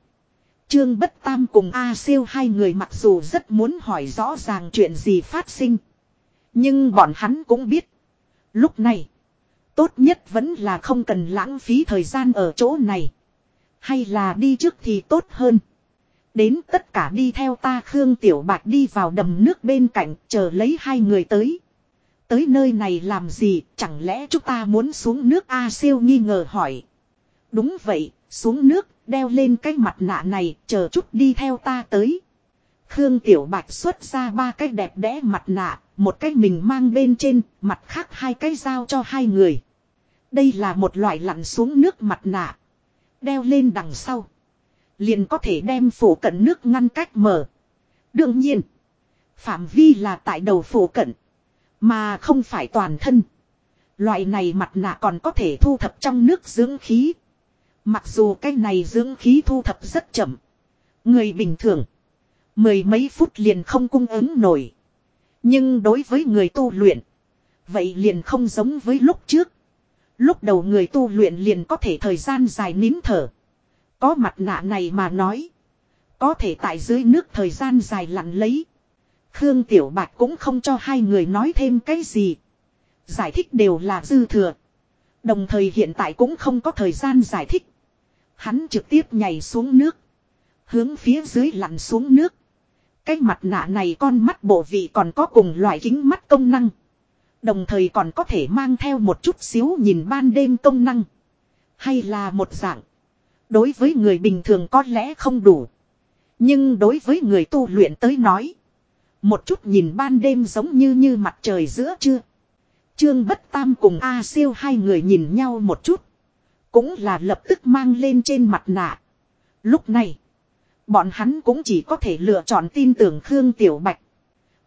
Trương Bất Tam cùng A siêu hai người mặc dù rất muốn hỏi rõ ràng chuyện gì phát sinh. Nhưng bọn hắn cũng biết. Lúc này. Tốt nhất vẫn là không cần lãng phí thời gian ở chỗ này. Hay là đi trước thì tốt hơn. Đến tất cả đi theo ta Khương Tiểu Bạch đi vào đầm nước bên cạnh chờ lấy hai người tới. Tới nơi này làm gì chẳng lẽ chúng ta muốn xuống nước A siêu nghi ngờ hỏi. Đúng vậy, xuống nước, đeo lên cái mặt nạ này, chờ chút đi theo ta tới. Khương Tiểu Bạch xuất ra ba cái đẹp đẽ mặt nạ, một cái mình mang bên trên, mặt khác hai cái dao cho hai người. Đây là một loại lặn xuống nước mặt nạ. Đeo lên đằng sau. Liền có thể đem phủ cận nước ngăn cách mở. Đương nhiên. Phạm vi là tại đầu phủ cận. Mà không phải toàn thân. Loại này mặt nạ còn có thể thu thập trong nước dưỡng khí. Mặc dù cái này dưỡng khí thu thập rất chậm. Người bình thường. Mười mấy phút liền không cung ứng nổi. Nhưng đối với người tu luyện. Vậy liền không giống với lúc trước. Lúc đầu người tu luyện liền có thể thời gian dài nín thở. Có mặt nạ này mà nói. Có thể tại dưới nước thời gian dài lặn lấy. Khương Tiểu Bạch cũng không cho hai người nói thêm cái gì. Giải thích đều là dư thừa. Đồng thời hiện tại cũng không có thời gian giải thích. Hắn trực tiếp nhảy xuống nước. Hướng phía dưới lặn xuống nước. Cái mặt nạ này con mắt bộ vị còn có cùng loại kính mắt công năng. Đồng thời còn có thể mang theo một chút xíu nhìn ban đêm công năng. Hay là một dạng. Đối với người bình thường có lẽ không đủ. Nhưng đối với người tu luyện tới nói. Một chút nhìn ban đêm giống như như mặt trời giữa trưa. Trương Bất Tam cùng A siêu hai người nhìn nhau một chút. Cũng là lập tức mang lên trên mặt nạ. Lúc này. Bọn hắn cũng chỉ có thể lựa chọn tin tưởng Khương Tiểu Bạch.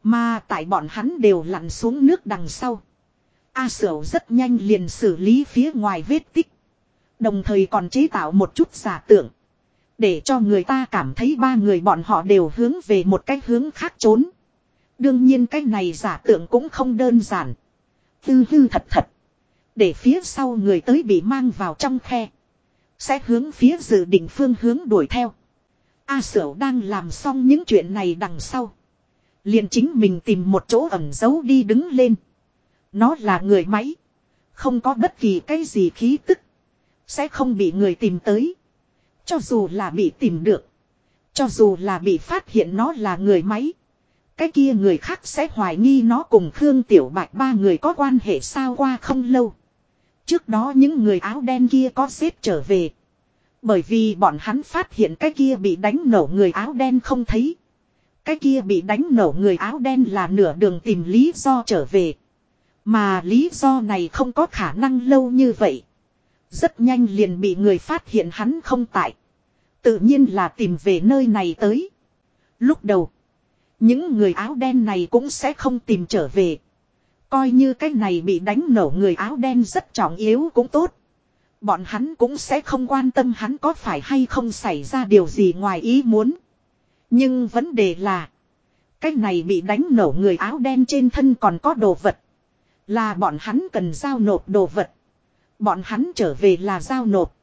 Mà tại bọn hắn đều lặn xuống nước đằng sau. A Sửu rất nhanh liền xử lý phía ngoài vết tích. Đồng thời còn chế tạo một chút giả tưởng. Để cho người ta cảm thấy ba người bọn họ đều hướng về một cái hướng khác trốn. Đương nhiên cái này giả tưởng cũng không đơn giản. Tư hư thật thật. Để phía sau người tới bị mang vào trong khe. Sẽ hướng phía dự định phương hướng đuổi theo. A Sửu đang làm xong những chuyện này đằng sau. Liền chính mình tìm một chỗ ẩn giấu đi đứng lên. Nó là người máy. Không có bất kỳ cái gì khí tức. Sẽ không bị người tìm tới. Cho dù là bị tìm được. Cho dù là bị phát hiện nó là người máy. Cái kia người khác sẽ hoài nghi nó cùng Khương Tiểu Bạch ba người có quan hệ sao qua không lâu. Trước đó những người áo đen kia có xếp trở về. Bởi vì bọn hắn phát hiện cái kia bị đánh nổ người áo đen không thấy. Cái kia bị đánh nổ người áo đen là nửa đường tìm lý do trở về. Mà lý do này không có khả năng lâu như vậy. Rất nhanh liền bị người phát hiện hắn không tại. Tự nhiên là tìm về nơi này tới. Lúc đầu. Những người áo đen này cũng sẽ không tìm trở về. Coi như cái này bị đánh nổ người áo đen rất trọng yếu cũng tốt. Bọn hắn cũng sẽ không quan tâm hắn có phải hay không xảy ra điều gì ngoài ý muốn. Nhưng vấn đề là. Cái này bị đánh nổ người áo đen trên thân còn có đồ vật. Là bọn hắn cần giao nộp đồ vật. Bọn hắn trở về là giao nộp.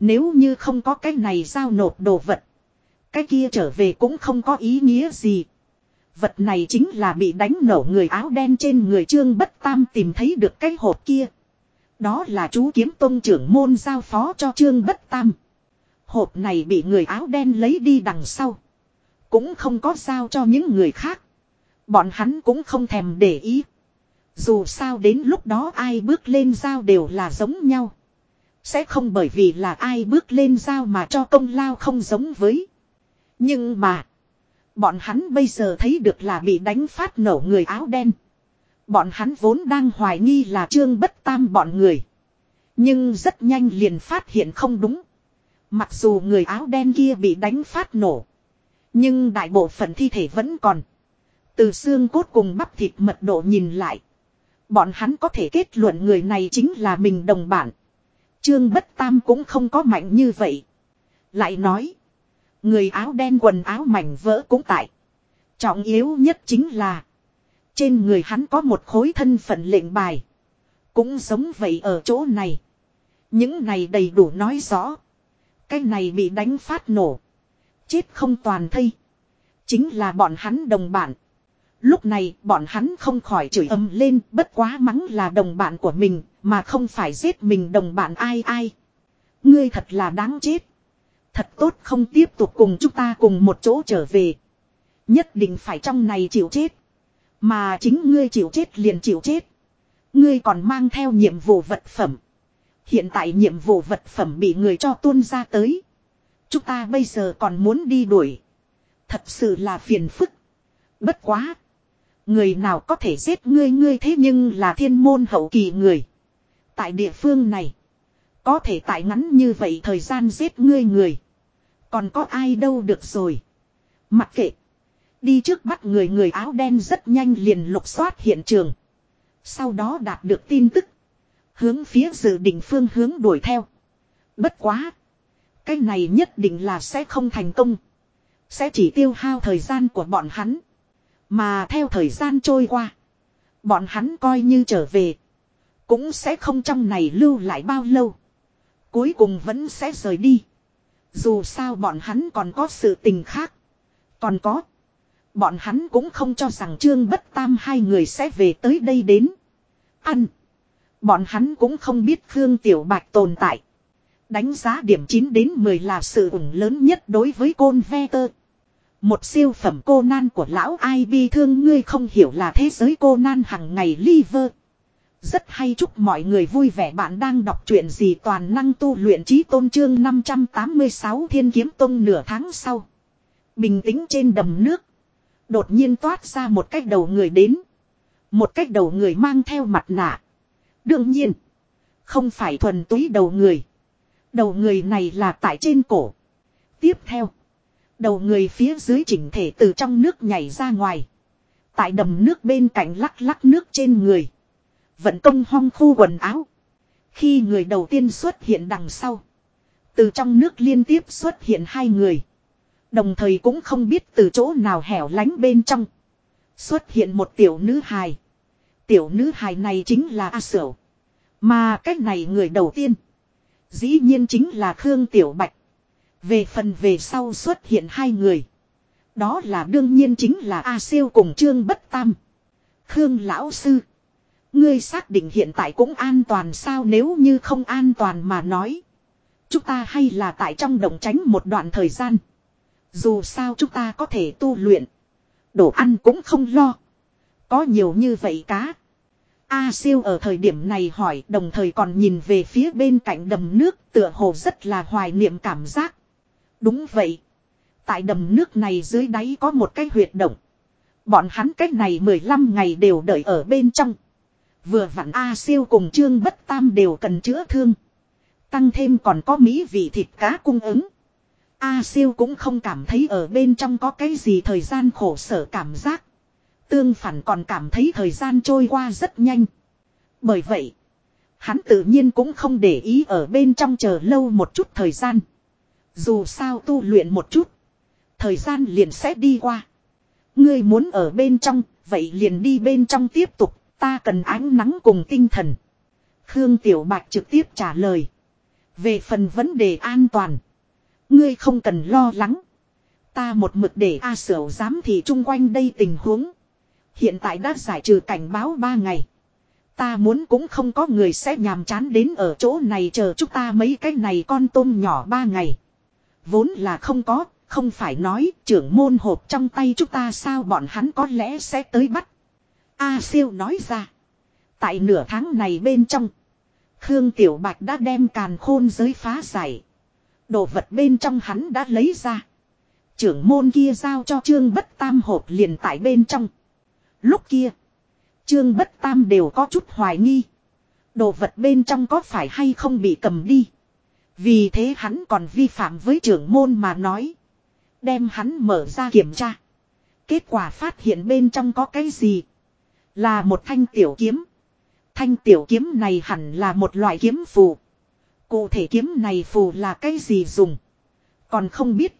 Nếu như không có cái này giao nộp đồ vật. Cái kia trở về cũng không có ý nghĩa gì. Vật này chính là bị đánh nổ người áo đen trên người trương bất tam tìm thấy được cái hộp kia. Đó là chú kiếm tôn trưởng môn giao phó cho trương bất tam. Hộp này bị người áo đen lấy đi đằng sau. Cũng không có giao cho những người khác. Bọn hắn cũng không thèm để ý. Dù sao đến lúc đó ai bước lên giao đều là giống nhau. Sẽ không bởi vì là ai bước lên giao mà cho công lao không giống với. Nhưng mà. Bọn hắn bây giờ thấy được là bị đánh phát nổ người áo đen. Bọn hắn vốn đang hoài nghi là trương bất tam bọn người. Nhưng rất nhanh liền phát hiện không đúng. Mặc dù người áo đen kia bị đánh phát nổ. Nhưng đại bộ phận thi thể vẫn còn. Từ xương cốt cùng bắp thịt mật độ nhìn lại. Bọn hắn có thể kết luận người này chính là mình đồng bản. Trương Bất Tam cũng không có mạnh như vậy. Lại nói. Người áo đen quần áo mảnh vỡ cũng tại. Trọng yếu nhất chính là. Trên người hắn có một khối thân phận lệnh bài. Cũng giống vậy ở chỗ này. Những này đầy đủ nói rõ. Cái này bị đánh phát nổ. Chết không toàn thây. Chính là bọn hắn đồng bạn Lúc này, bọn hắn không khỏi chửi ầm lên, bất quá mắng là đồng bạn của mình, mà không phải giết mình đồng bạn ai ai. Ngươi thật là đáng chết. Thật tốt không tiếp tục cùng chúng ta cùng một chỗ trở về. Nhất định phải trong này chịu chết. Mà chính ngươi chịu chết liền chịu chết. Ngươi còn mang theo nhiệm vụ vật phẩm. Hiện tại nhiệm vụ vật phẩm bị người cho tuôn ra tới. Chúng ta bây giờ còn muốn đi đuổi. Thật sự là phiền phức. Bất quá. Người nào có thể giết ngươi ngươi thế nhưng là thiên môn hậu kỳ người. Tại địa phương này. Có thể tại ngắn như vậy thời gian giết ngươi người. Còn có ai đâu được rồi. Mặc kệ. Đi trước bắt người người áo đen rất nhanh liền lục soát hiện trường. Sau đó đạt được tin tức. Hướng phía dự định phương hướng đuổi theo. Bất quá. Cái này nhất định là sẽ không thành công. Sẽ chỉ tiêu hao thời gian của bọn hắn. Mà theo thời gian trôi qua. Bọn hắn coi như trở về. Cũng sẽ không trong này lưu lại bao lâu. Cuối cùng vẫn sẽ rời đi. Dù sao bọn hắn còn có sự tình khác. Còn có. Bọn hắn cũng không cho rằng trương bất tam hai người sẽ về tới đây đến. Ăn. Bọn hắn cũng không biết Khương Tiểu Bạch tồn tại. Đánh giá điểm 9 đến 10 là sự ủng lớn nhất đối với côn ve tơ. Một siêu phẩm cô nan của lão ai bi thương ngươi không hiểu là thế giới cô nan hằng ngày liver. Rất hay chúc mọi người vui vẻ bạn đang đọc truyện gì toàn năng tu luyện trí tôn trương 586 thiên kiếm tông nửa tháng sau. Bình tĩnh trên đầm nước. Đột nhiên toát ra một cách đầu người đến. Một cách đầu người mang theo mặt nạ. Đương nhiên. Không phải thuần túy đầu người. Đầu người này là tại trên cổ. Tiếp theo. Đầu người phía dưới chỉnh thể từ trong nước nhảy ra ngoài. Tại đầm nước bên cạnh lắc lắc nước trên người. Vận công hong khu quần áo. Khi người đầu tiên xuất hiện đằng sau. Từ trong nước liên tiếp xuất hiện hai người. Đồng thời cũng không biết từ chỗ nào hẻo lánh bên trong. Xuất hiện một tiểu nữ hài. Tiểu nữ hài này chính là A Sửu. Mà cách này người đầu tiên. Dĩ nhiên chính là Khương Tiểu Bạch. Về phần về sau xuất hiện hai người. Đó là đương nhiên chính là A Siêu cùng Trương Bất Tam. Khương Lão Sư. Ngươi xác định hiện tại cũng an toàn sao nếu như không an toàn mà nói. Chúng ta hay là tại trong đồng tránh một đoạn thời gian. Dù sao chúng ta có thể tu luyện. Đồ ăn cũng không lo. Có nhiều như vậy cá. A siêu ở thời điểm này hỏi, đồng thời còn nhìn về phía bên cạnh đầm nước, tựa hồ rất là hoài niệm cảm giác. Đúng vậy. Tại đầm nước này dưới đáy có một cái huyệt động. Bọn hắn cách này 15 ngày đều đợi ở bên trong. Vừa vặn A siêu cùng Trương Bất Tam đều cần chữa thương. Tăng thêm còn có mỹ vị thịt cá cung ứng. A siêu cũng không cảm thấy ở bên trong có cái gì thời gian khổ sở cảm giác. Tương phản còn cảm thấy thời gian trôi qua rất nhanh. Bởi vậy, hắn tự nhiên cũng không để ý ở bên trong chờ lâu một chút thời gian. Dù sao tu luyện một chút, thời gian liền sẽ đi qua. Ngươi muốn ở bên trong, vậy liền đi bên trong tiếp tục, ta cần ánh nắng cùng tinh thần. Khương Tiểu Bạch trực tiếp trả lời. Về phần vấn đề an toàn. Ngươi không cần lo lắng. Ta một mực để A Sửu dám thì chung quanh đây tình huống. Hiện tại đã giải trừ cảnh báo ba ngày. Ta muốn cũng không có người sẽ nhàm chán đến ở chỗ này chờ chúng ta mấy cái này con tôm nhỏ ba ngày. Vốn là không có, không phải nói trưởng môn hộp trong tay chúng ta sao bọn hắn có lẽ sẽ tới bắt. A siêu nói ra. Tại nửa tháng này bên trong. Khương Tiểu Bạch đã đem càn khôn giới phá giải. Đồ vật bên trong hắn đã lấy ra. Trưởng môn kia giao cho trương bất tam hộp liền tại bên trong. Lúc kia. Trương bất tam đều có chút hoài nghi. Đồ vật bên trong có phải hay không bị cầm đi. Vì thế hắn còn vi phạm với trưởng môn mà nói. Đem hắn mở ra kiểm tra. Kết quả phát hiện bên trong có cái gì. Là một thanh tiểu kiếm. Thanh tiểu kiếm này hẳn là một loại kiếm phù. Cụ thể kiếm này phù là cái gì dùng. Còn không biết.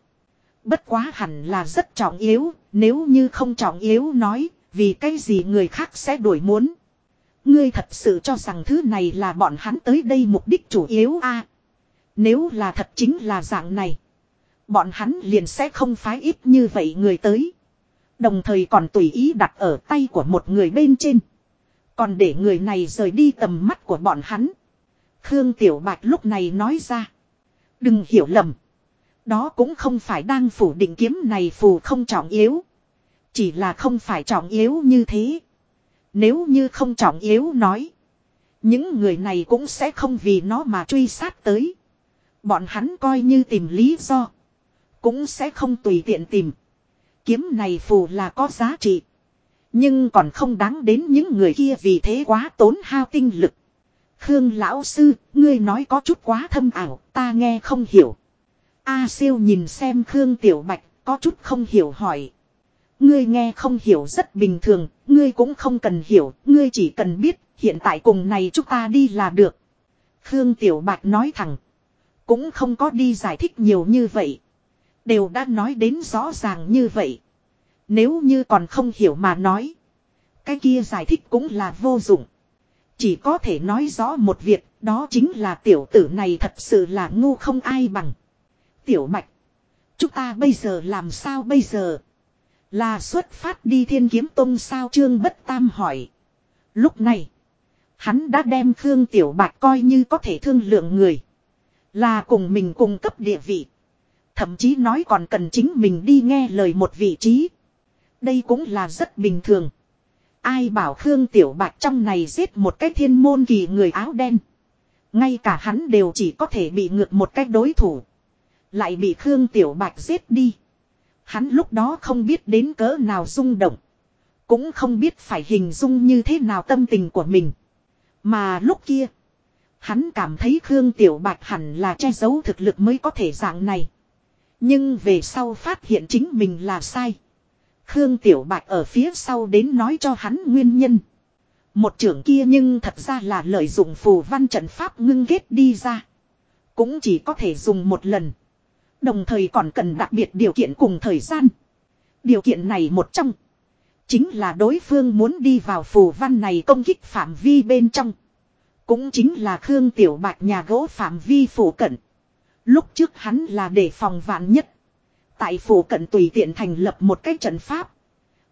Bất quá hẳn là rất trọng yếu. Nếu như không trọng yếu nói. Vì cái gì người khác sẽ đuổi muốn. Ngươi thật sự cho rằng thứ này là bọn hắn tới đây mục đích chủ yếu a Nếu là thật chính là dạng này. Bọn hắn liền sẽ không phái ít như vậy người tới. Đồng thời còn tùy ý đặt ở tay của một người bên trên. Còn để người này rời đi tầm mắt của bọn hắn. Khương Tiểu Bạch lúc này nói ra. Đừng hiểu lầm. Đó cũng không phải đang phủ định kiếm này phù không trọng yếu. Chỉ là không phải trọng yếu như thế. Nếu như không trọng yếu nói. Những người này cũng sẽ không vì nó mà truy sát tới. Bọn hắn coi như tìm lý do. Cũng sẽ không tùy tiện tìm. Kiếm này phù là có giá trị. Nhưng còn không đáng đến những người kia vì thế quá tốn hao tinh lực. Khương lão sư, ngươi nói có chút quá thâm ảo, ta nghe không hiểu. A siêu nhìn xem Khương Tiểu Bạch, có chút không hiểu hỏi. Ngươi nghe không hiểu rất bình thường, ngươi cũng không cần hiểu, ngươi chỉ cần biết, hiện tại cùng này chúng ta đi là được. Khương Tiểu Bạch nói thẳng. Cũng không có đi giải thích nhiều như vậy. Đều đã nói đến rõ ràng như vậy. Nếu như còn không hiểu mà nói. Cái kia giải thích cũng là vô dụng. Chỉ có thể nói rõ một việc, đó chính là tiểu tử này thật sự là ngu không ai bằng. Tiểu bạch, Chúng ta bây giờ làm sao bây giờ? Là xuất phát đi thiên kiếm tông sao trương bất tam hỏi. Lúc này. Hắn đã đem Khương Tiểu Bạch coi như có thể thương lượng người. Là cùng mình cùng cấp địa vị. Thậm chí nói còn cần chính mình đi nghe lời một vị trí. Đây cũng là rất bình thường. Ai bảo Khương Tiểu Bạch trong này giết một cái thiên môn kỳ người áo đen. Ngay cả hắn đều chỉ có thể bị ngược một cách đối thủ. Lại bị Khương Tiểu Bạch giết đi. Hắn lúc đó không biết đến cỡ nào rung động. Cũng không biết phải hình dung như thế nào tâm tình của mình. Mà lúc kia. Hắn cảm thấy Khương Tiểu Bạch hẳn là che giấu thực lực mới có thể dạng này. Nhưng về sau phát hiện chính mình là sai. Khương Tiểu Bạch ở phía sau đến nói cho hắn nguyên nhân. Một trưởng kia nhưng thật ra là lợi dụng phù văn trận pháp ngưng kết đi ra. Cũng chỉ có thể dùng một lần. Đồng thời còn cần đặc biệt điều kiện cùng thời gian. Điều kiện này một trong. Chính là đối phương muốn đi vào phù văn này công kích phạm vi bên trong. Cũng chính là Khương Tiểu Bạch nhà gỗ phạm vi phủ cận. Lúc trước hắn là để phòng vạn nhất. Tại phủ cận tùy tiện thành lập một cái trận pháp.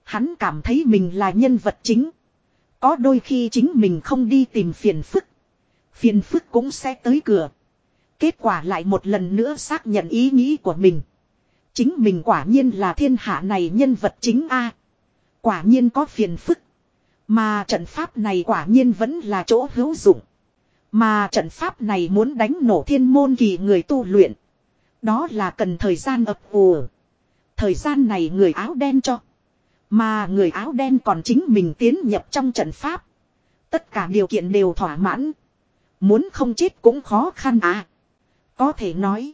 Hắn cảm thấy mình là nhân vật chính. Có đôi khi chính mình không đi tìm phiền phức. Phiền phức cũng sẽ tới cửa. Kết quả lại một lần nữa xác nhận ý nghĩ của mình. Chính mình quả nhiên là thiên hạ này nhân vật chính A. Quả nhiên có phiền phức. Mà trận pháp này quả nhiên vẫn là chỗ hữu dụng. Mà trận pháp này muốn đánh nổ thiên môn kỳ người tu luyện. Đó là cần thời gian ập ùa. Thời gian này người áo đen cho. Mà người áo đen còn chính mình tiến nhập trong trận pháp. Tất cả điều kiện đều thỏa mãn. Muốn không chết cũng khó khăn à. Có thể nói.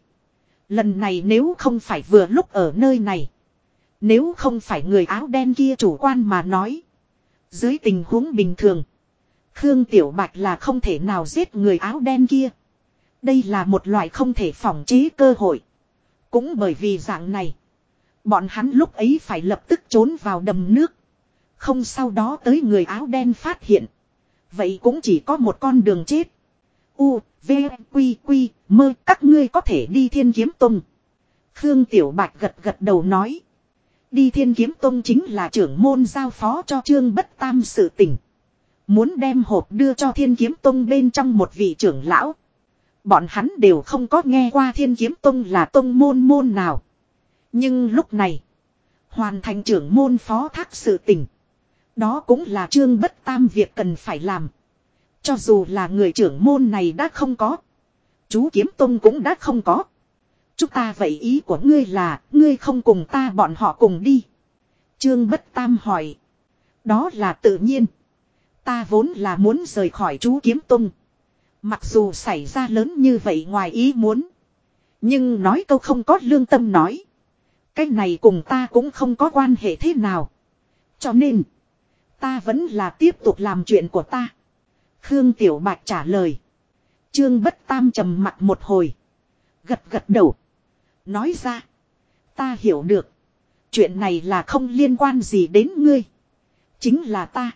Lần này nếu không phải vừa lúc ở nơi này. Nếu không phải người áo đen kia chủ quan mà nói. Dưới tình huống bình thường. Khương Tiểu Bạch là không thể nào giết người áo đen kia. Đây là một loại không thể phòng chế cơ hội. Cũng bởi vì dạng này. Bọn hắn lúc ấy phải lập tức trốn vào đầm nước. Không sau đó tới người áo đen phát hiện. Vậy cũng chỉ có một con đường chết. U, V, Quy, Quy, mơ các ngươi có thể đi thiên kiếm tông. Khương Tiểu Bạch gật gật đầu nói. Đi thiên kiếm tông chính là trưởng môn giao phó cho trương bất tam sự tỉnh. Muốn đem hộp đưa cho thiên kiếm tông bên trong một vị trưởng lão. Bọn hắn đều không có nghe qua thiên kiếm tông là tông môn môn nào. Nhưng lúc này, hoàn thành trưởng môn phó thác sự tình, Đó cũng là trương bất tam việc cần phải làm. Cho dù là người trưởng môn này đã không có. Chú kiếm tông cũng đã không có. Chúng ta vậy ý của ngươi là, ngươi không cùng ta bọn họ cùng đi. Trương Bất Tam hỏi. Đó là tự nhiên. Ta vốn là muốn rời khỏi chú kiếm tung. Mặc dù xảy ra lớn như vậy ngoài ý muốn. Nhưng nói câu không có lương tâm nói. Cái này cùng ta cũng không có quan hệ thế nào. Cho nên. Ta vẫn là tiếp tục làm chuyện của ta. Khương Tiểu Bạch trả lời. Trương Bất Tam trầm mặt một hồi. Gật gật đầu. Nói ra. Ta hiểu được. Chuyện này là không liên quan gì đến ngươi. Chính là ta.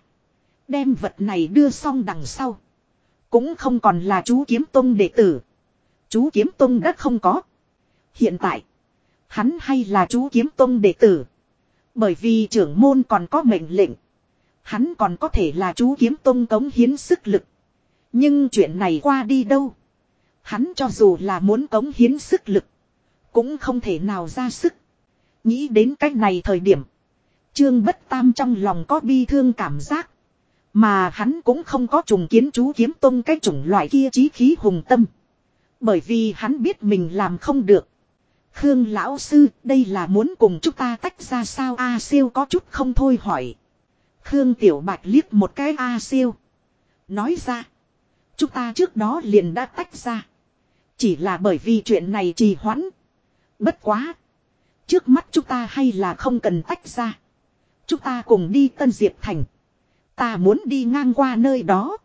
Đem vật này đưa xong đằng sau. Cũng không còn là chú kiếm tông đệ tử. Chú kiếm tông đã không có. Hiện tại. Hắn hay là chú kiếm tông đệ tử. Bởi vì trưởng môn còn có mệnh lệnh. Hắn còn có thể là chú kiếm tông cống hiến sức lực. Nhưng chuyện này qua đi đâu. Hắn cho dù là muốn cống hiến sức lực. Cũng không thể nào ra sức. Nghĩ đến cách này thời điểm. Trương Bất Tam trong lòng có bi thương cảm giác. Mà hắn cũng không có trùng kiến chú kiếm tông cái chủng loại kia chí khí hùng tâm. Bởi vì hắn biết mình làm không được. Khương lão sư, đây là muốn cùng chúng ta tách ra sao A siêu có chút không thôi hỏi. Khương tiểu bạch liếc một cái A siêu. Nói ra. Chúng ta trước đó liền đã tách ra. Chỉ là bởi vì chuyện này trì hoãn. Bất quá. Trước mắt chúng ta hay là không cần tách ra. Chúng ta cùng đi Tân Diệp Thành. Ta muốn đi ngang qua nơi đó.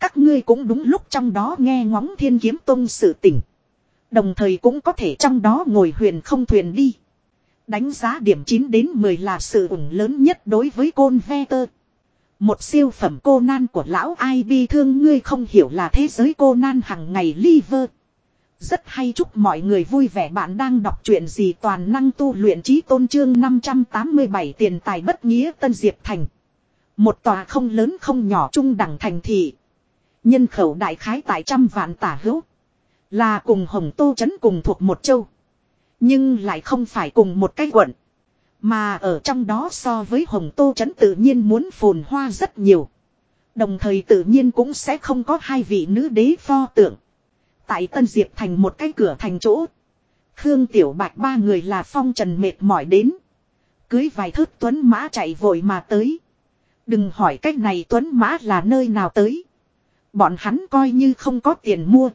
Các ngươi cũng đúng lúc trong đó nghe ngóng thiên kiếm tông sự tỉnh. Đồng thời cũng có thể trong đó ngồi huyền không thuyền đi. Đánh giá điểm 9 đến 10 là sự ủng lớn nhất đối với côn ve tơ. Một siêu phẩm cô nan của lão ai bi thương ngươi không hiểu là thế giới cô nan hằng ngày liver. Rất hay chúc mọi người vui vẻ bạn đang đọc truyện gì toàn năng tu luyện trí tôn trương 587 tiền tài bất nghĩa Tân Diệp Thành. Một tòa không lớn không nhỏ trung đẳng thành thị. Nhân khẩu đại khái tại trăm vạn tả hữu. Là cùng Hồng Tô Trấn cùng thuộc một châu. Nhưng lại không phải cùng một cái quận. Mà ở trong đó so với Hồng Tô Trấn tự nhiên muốn phồn hoa rất nhiều. Đồng thời tự nhiên cũng sẽ không có hai vị nữ đế pho tượng. Tại Tân Diệp thành một cái cửa thành chỗ. Khương Tiểu Bạch ba người là phong trần mệt mỏi đến. Cưới vài thước tuấn mã chạy vội mà tới. Đừng hỏi cách này tuấn mã là nơi nào tới. Bọn hắn coi như không có tiền mua.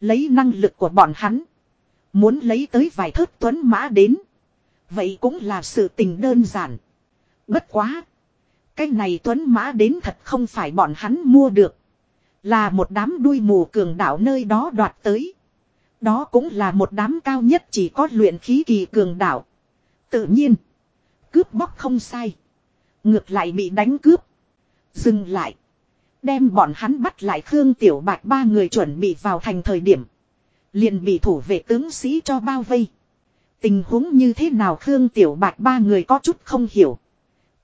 Lấy năng lực của bọn hắn. Muốn lấy tới vài thớt tuấn mã đến. Vậy cũng là sự tình đơn giản. Bất quá. Cái này tuấn mã đến thật không phải bọn hắn mua được. Là một đám đuôi mù cường đạo nơi đó đoạt tới. Đó cũng là một đám cao nhất chỉ có luyện khí kỳ cường đạo. Tự nhiên. Cướp bóc không sai. Ngược lại bị đánh cướp. Dừng lại. Đem bọn hắn bắt lại Khương Tiểu Bạch ba người chuẩn bị vào thành thời điểm. Liền bị thủ vệ tướng sĩ cho bao vây. Tình huống như thế nào Khương Tiểu Bạch ba người có chút không hiểu.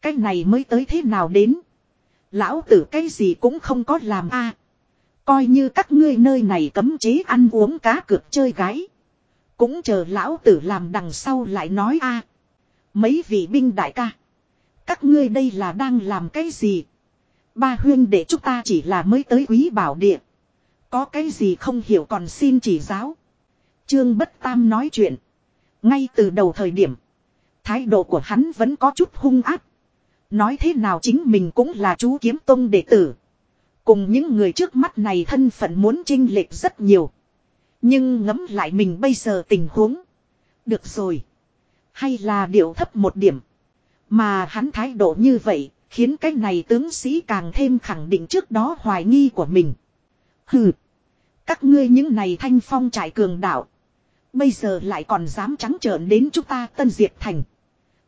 Cái này mới tới thế nào đến. Lão tử cái gì cũng không có làm a Coi như các ngươi nơi này cấm chế ăn uống cá cược chơi gái. Cũng chờ lão tử làm đằng sau lại nói a Mấy vị binh đại ca. Các ngươi đây là đang làm cái gì? Ba huyên để chúng ta chỉ là mới tới quý bảo địa. Có cái gì không hiểu còn xin chỉ giáo. Trương Bất Tam nói chuyện. Ngay từ đầu thời điểm. Thái độ của hắn vẫn có chút hung áp. Nói thế nào chính mình cũng là chú kiếm tông đệ tử. Cùng những người trước mắt này thân phận muốn chinh lệch rất nhiều. Nhưng ngẫm lại mình bây giờ tình huống. Được rồi. Hay là điệu thấp một điểm. Mà hắn thái độ như vậy, khiến cái này tướng sĩ càng thêm khẳng định trước đó hoài nghi của mình. Hừ. Các ngươi những này thanh phong trải cường đạo. Bây giờ lại còn dám trắng trợn đến chúng ta Tân Diệp Thành.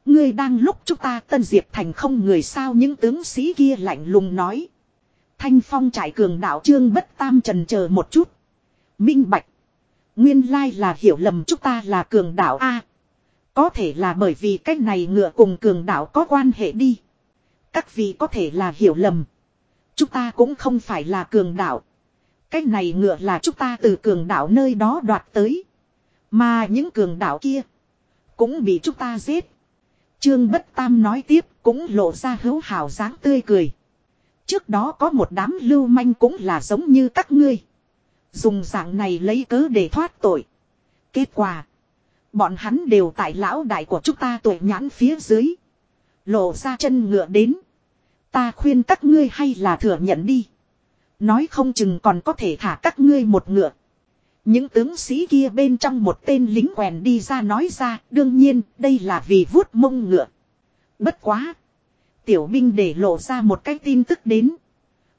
Ngươi đang lúc chúng ta Tân Diệp Thành không người sao những tướng sĩ kia lạnh lùng nói. Thanh phong trải cường đạo trương bất tam trần chờ một chút. Minh bạch. Nguyên lai là hiểu lầm chúng ta là cường đạo A. có thể là bởi vì cách này ngựa cùng cường đạo có quan hệ đi. Các vị có thể là hiểu lầm. Chúng ta cũng không phải là cường đạo. Cách này ngựa là chúng ta từ cường đạo nơi đó đoạt tới. Mà những cường đạo kia. Cũng bị chúng ta giết. Trương Bất Tam nói tiếp cũng lộ ra hữu hào dáng tươi cười. Trước đó có một đám lưu manh cũng là giống như các ngươi. Dùng dạng này lấy cớ để thoát tội. Kết quả. Bọn hắn đều tại lão đại của chúng ta tuổi nhãn phía dưới. Lộ ra chân ngựa đến. Ta khuyên các ngươi hay là thừa nhận đi. Nói không chừng còn có thể thả các ngươi một ngựa. Những tướng sĩ kia bên trong một tên lính quèn đi ra nói ra, đương nhiên, đây là vì vuốt mông ngựa. Bất quá. Tiểu binh để lộ ra một cái tin tức đến.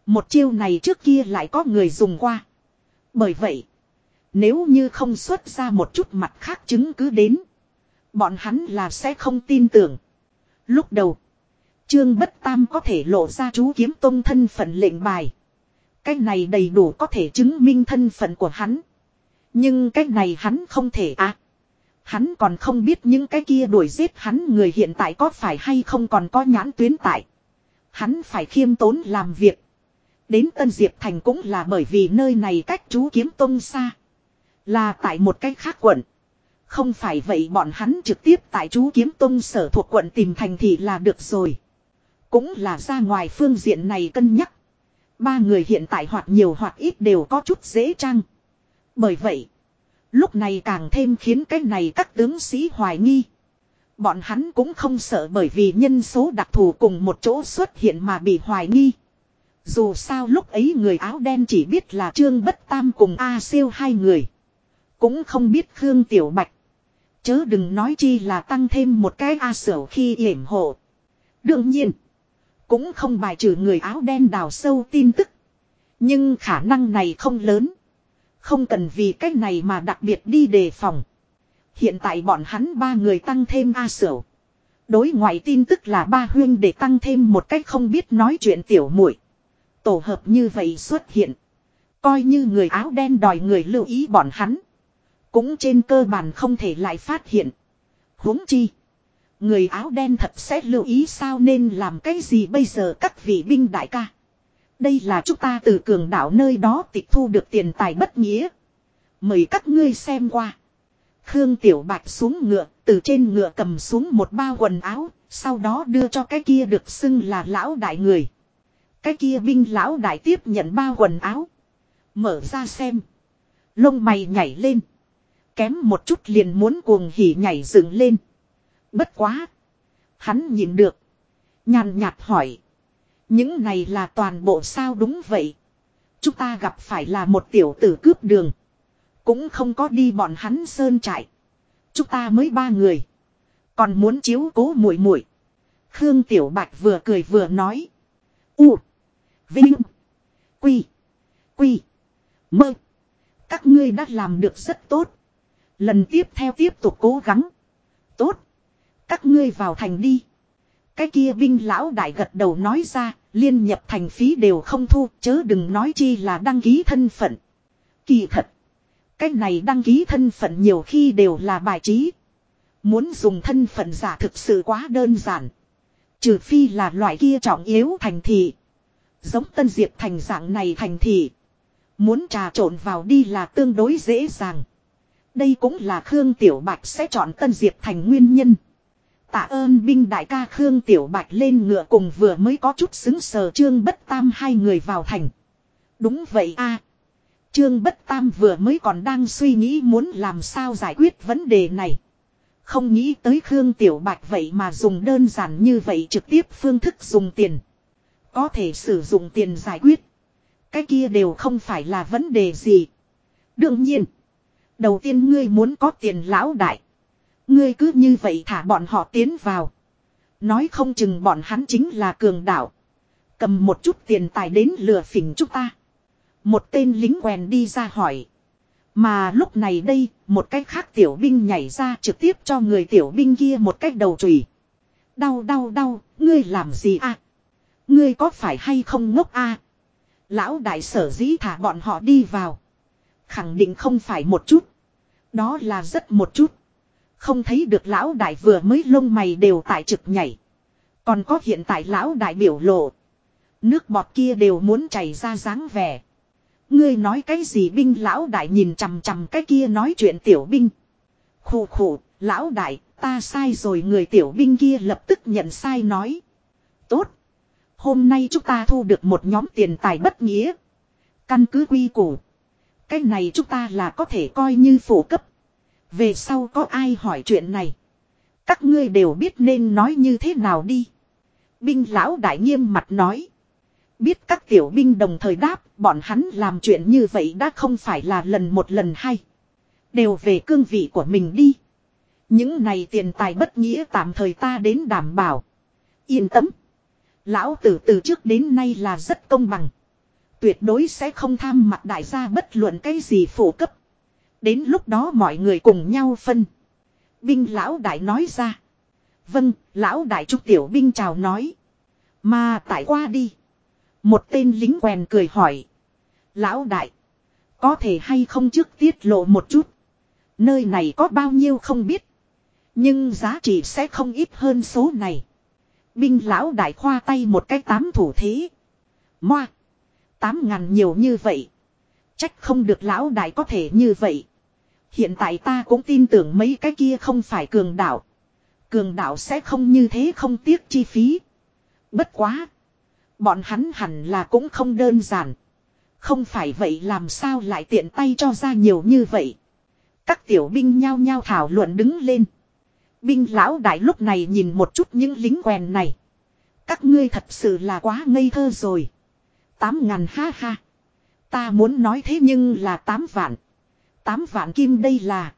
Một chiêu này trước kia lại có người dùng qua. Bởi vậy, nếu như không xuất ra một chút mặt khác chứng cứ đến, bọn hắn là sẽ không tin tưởng. Lúc đầu, Trương Bất Tam có thể lộ ra chú kiếm tông thân phận lệnh bài. Cái này đầy đủ có thể chứng minh thân phận của hắn. Nhưng cái này hắn không thể à. Hắn còn không biết những cái kia đuổi giết hắn người hiện tại có phải hay không còn có nhãn tuyến tại. Hắn phải khiêm tốn làm việc. Đến Tân Diệp Thành cũng là bởi vì nơi này cách chú kiếm tông xa. Là tại một cách khác quận. Không phải vậy bọn hắn trực tiếp tại chú kiếm tông sở thuộc quận tìm thành thì là được rồi. Cũng là ra ngoài phương diện này cân nhắc. Ba người hiện tại hoặc nhiều hoặc ít đều có chút dễ trăng. Bởi vậy, lúc này càng thêm khiến cái này các tướng sĩ hoài nghi. Bọn hắn cũng không sợ bởi vì nhân số đặc thù cùng một chỗ xuất hiện mà bị hoài nghi. Dù sao lúc ấy người áo đen chỉ biết là Trương Bất Tam cùng A siêu hai người. Cũng không biết Khương Tiểu Bạch. Chớ đừng nói chi là tăng thêm một cái A sở khi yểm hộ. Đương nhiên. Cũng không bài trừ người áo đen đào sâu tin tức. Nhưng khả năng này không lớn. Không cần vì cách này mà đặc biệt đi đề phòng. Hiện tại bọn hắn ba người tăng thêm A sở. Đối ngoại tin tức là ba huyên để tăng thêm một cách không biết nói chuyện tiểu muội Tổ hợp như vậy xuất hiện. Coi như người áo đen đòi người lưu ý bọn hắn. Cũng trên cơ bản không thể lại phát hiện. huống chi. Người áo đen thật sẽ lưu ý sao nên làm cái gì bây giờ các vị binh đại ca. Đây là chúng ta từ cường đảo nơi đó tịch thu được tiền tài bất nghĩa. Mời các ngươi xem qua. Khương Tiểu Bạch xuống ngựa, từ trên ngựa cầm xuống một bao quần áo, sau đó đưa cho cái kia được xưng là lão đại người. Cái kia binh lão đại tiếp nhận bao quần áo. Mở ra xem. Lông mày nhảy lên. Kém một chút liền muốn cuồng hỉ nhảy dựng lên. Bất quá. Hắn nhìn được. Nhàn nhạt hỏi. Những này là toàn bộ sao đúng vậy. Chúng ta gặp phải là một tiểu tử cướp đường. Cũng không có đi bọn hắn sơn trại. Chúng ta mới ba người. Còn muốn chiếu cố muội muội. Khương Tiểu Bạch vừa cười vừa nói. U. Vinh. Quy. Quy. Mơ. Các ngươi đã làm được rất tốt. Lần tiếp theo tiếp tục cố gắng. Tốt. Các ngươi vào thành đi. Cái kia binh lão đại gật đầu nói ra, liên nhập thành phí đều không thu, chớ đừng nói chi là đăng ký thân phận. Kỳ thật. Cái này đăng ký thân phận nhiều khi đều là bài trí. Muốn dùng thân phận giả thực sự quá đơn giản. Trừ phi là loại kia trọng yếu thành thị. Giống Tân Diệp thành dạng này thành thị. Muốn trà trộn vào đi là tương đối dễ dàng. Đây cũng là Khương Tiểu Bạch sẽ chọn Tân Diệp thành nguyên nhân. Tạ ơn binh đại ca Khương Tiểu Bạch lên ngựa cùng vừa mới có chút xứng sờ Trương Bất Tam hai người vào thành. Đúng vậy a Trương Bất Tam vừa mới còn đang suy nghĩ muốn làm sao giải quyết vấn đề này. Không nghĩ tới Khương Tiểu Bạch vậy mà dùng đơn giản như vậy trực tiếp phương thức dùng tiền. Có thể sử dụng tiền giải quyết. Cái kia đều không phải là vấn đề gì. Đương nhiên. Đầu tiên ngươi muốn có tiền lão đại. Ngươi cứ như vậy thả bọn họ tiến vào. Nói không chừng bọn hắn chính là cường đạo. Cầm một chút tiền tài đến lừa phỉnh chúng ta. Một tên lính quèn đi ra hỏi. Mà lúc này đây, một cách khác tiểu binh nhảy ra trực tiếp cho người tiểu binh kia một cách đầu chùy. Đau đau đau, ngươi làm gì à? Ngươi có phải hay không ngốc a? Lão đại sở dĩ thả bọn họ đi vào. Khẳng định không phải một chút. Đó là rất một chút. Không thấy được lão đại vừa mới lông mày đều tại trực nhảy. Còn có hiện tại lão đại biểu lộ. Nước bọt kia đều muốn chảy ra dáng vẻ. Ngươi nói cái gì binh lão đại nhìn chằm chằm cái kia nói chuyện tiểu binh. Khủ khủ, lão đại, ta sai rồi người tiểu binh kia lập tức nhận sai nói. Tốt. Hôm nay chúng ta thu được một nhóm tiền tài bất nghĩa. Căn cứ quy củ. Cái này chúng ta là có thể coi như phổ cấp. Về sau có ai hỏi chuyện này. Các ngươi đều biết nên nói như thế nào đi. Binh lão đại nghiêm mặt nói. Biết các tiểu binh đồng thời đáp, bọn hắn làm chuyện như vậy đã không phải là lần một lần hay. Đều về cương vị của mình đi. Những này tiền tài bất nghĩa tạm thời ta đến đảm bảo. Yên tâm. Lão tử từ trước đến nay là rất công bằng. Tuyệt đối sẽ không tham mặt đại gia bất luận cái gì phổ cấp. Đến lúc đó mọi người cùng nhau phân. Binh lão đại nói ra. Vâng, lão đại trúc tiểu binh chào nói. Mà tại qua đi. Một tên lính quèn cười hỏi. Lão đại. Có thể hay không trước tiết lộ một chút. Nơi này có bao nhiêu không biết. Nhưng giá trị sẽ không ít hơn số này. Binh lão đại khoa tay một cái tám thủ thế. Moa. Tám ngàn nhiều như vậy. Trách không được lão đại có thể như vậy. Hiện tại ta cũng tin tưởng mấy cái kia không phải cường đạo. Cường đạo sẽ không như thế không tiếc chi phí. Bất quá. Bọn hắn hẳn là cũng không đơn giản. Không phải vậy làm sao lại tiện tay cho ra nhiều như vậy. Các tiểu binh nhao nhao thảo luận đứng lên. Binh lão đại lúc này nhìn một chút những lính quèn này. Các ngươi thật sự là quá ngây thơ rồi. Tám ngàn ha ha. Ta muốn nói thế nhưng là tám vạn. Tám vạn kim đây là.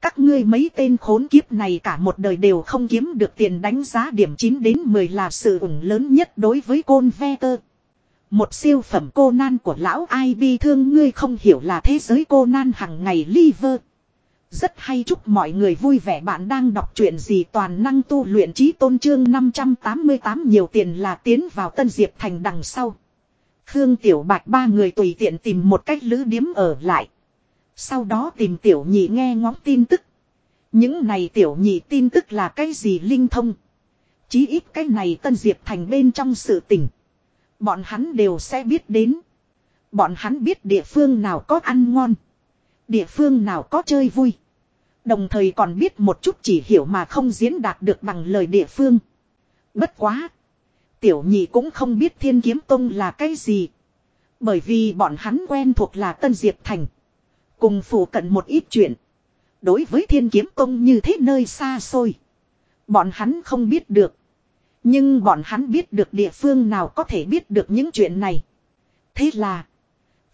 Các ngươi mấy tên khốn kiếp này cả một đời đều không kiếm được tiền đánh giá điểm 9 đến 10 là sự ủng lớn nhất đối với côn ve tơ. Một siêu phẩm cô nan của lão ai bi thương ngươi không hiểu là thế giới cô nan hằng ngày liver. Rất hay chúc mọi người vui vẻ bạn đang đọc truyện gì toàn năng tu luyện trí tôn trương 588 nhiều tiền là tiến vào Tân Diệp Thành đằng sau. Khương Tiểu Bạch ba người tùy tiện tìm một cách lữ điếm ở lại. Sau đó tìm Tiểu Nhị nghe ngóng tin tức. Những này Tiểu Nhị tin tức là cái gì linh thông. Chí ít cái này Tân Diệp Thành bên trong sự tình. Bọn hắn đều sẽ biết đến. Bọn hắn biết địa phương nào có ăn ngon. Địa phương nào có chơi vui. Đồng thời còn biết một chút chỉ hiểu mà không diễn đạt được bằng lời địa phương. Bất quá. Tiểu nhị cũng không biết thiên kiếm tông là cái gì. Bởi vì bọn hắn quen thuộc là Tân Diệp Thành. Cùng phụ cận một ít chuyện. Đối với thiên kiếm tông như thế nơi xa xôi. Bọn hắn không biết được. Nhưng bọn hắn biết được địa phương nào có thể biết được những chuyện này. Thế là.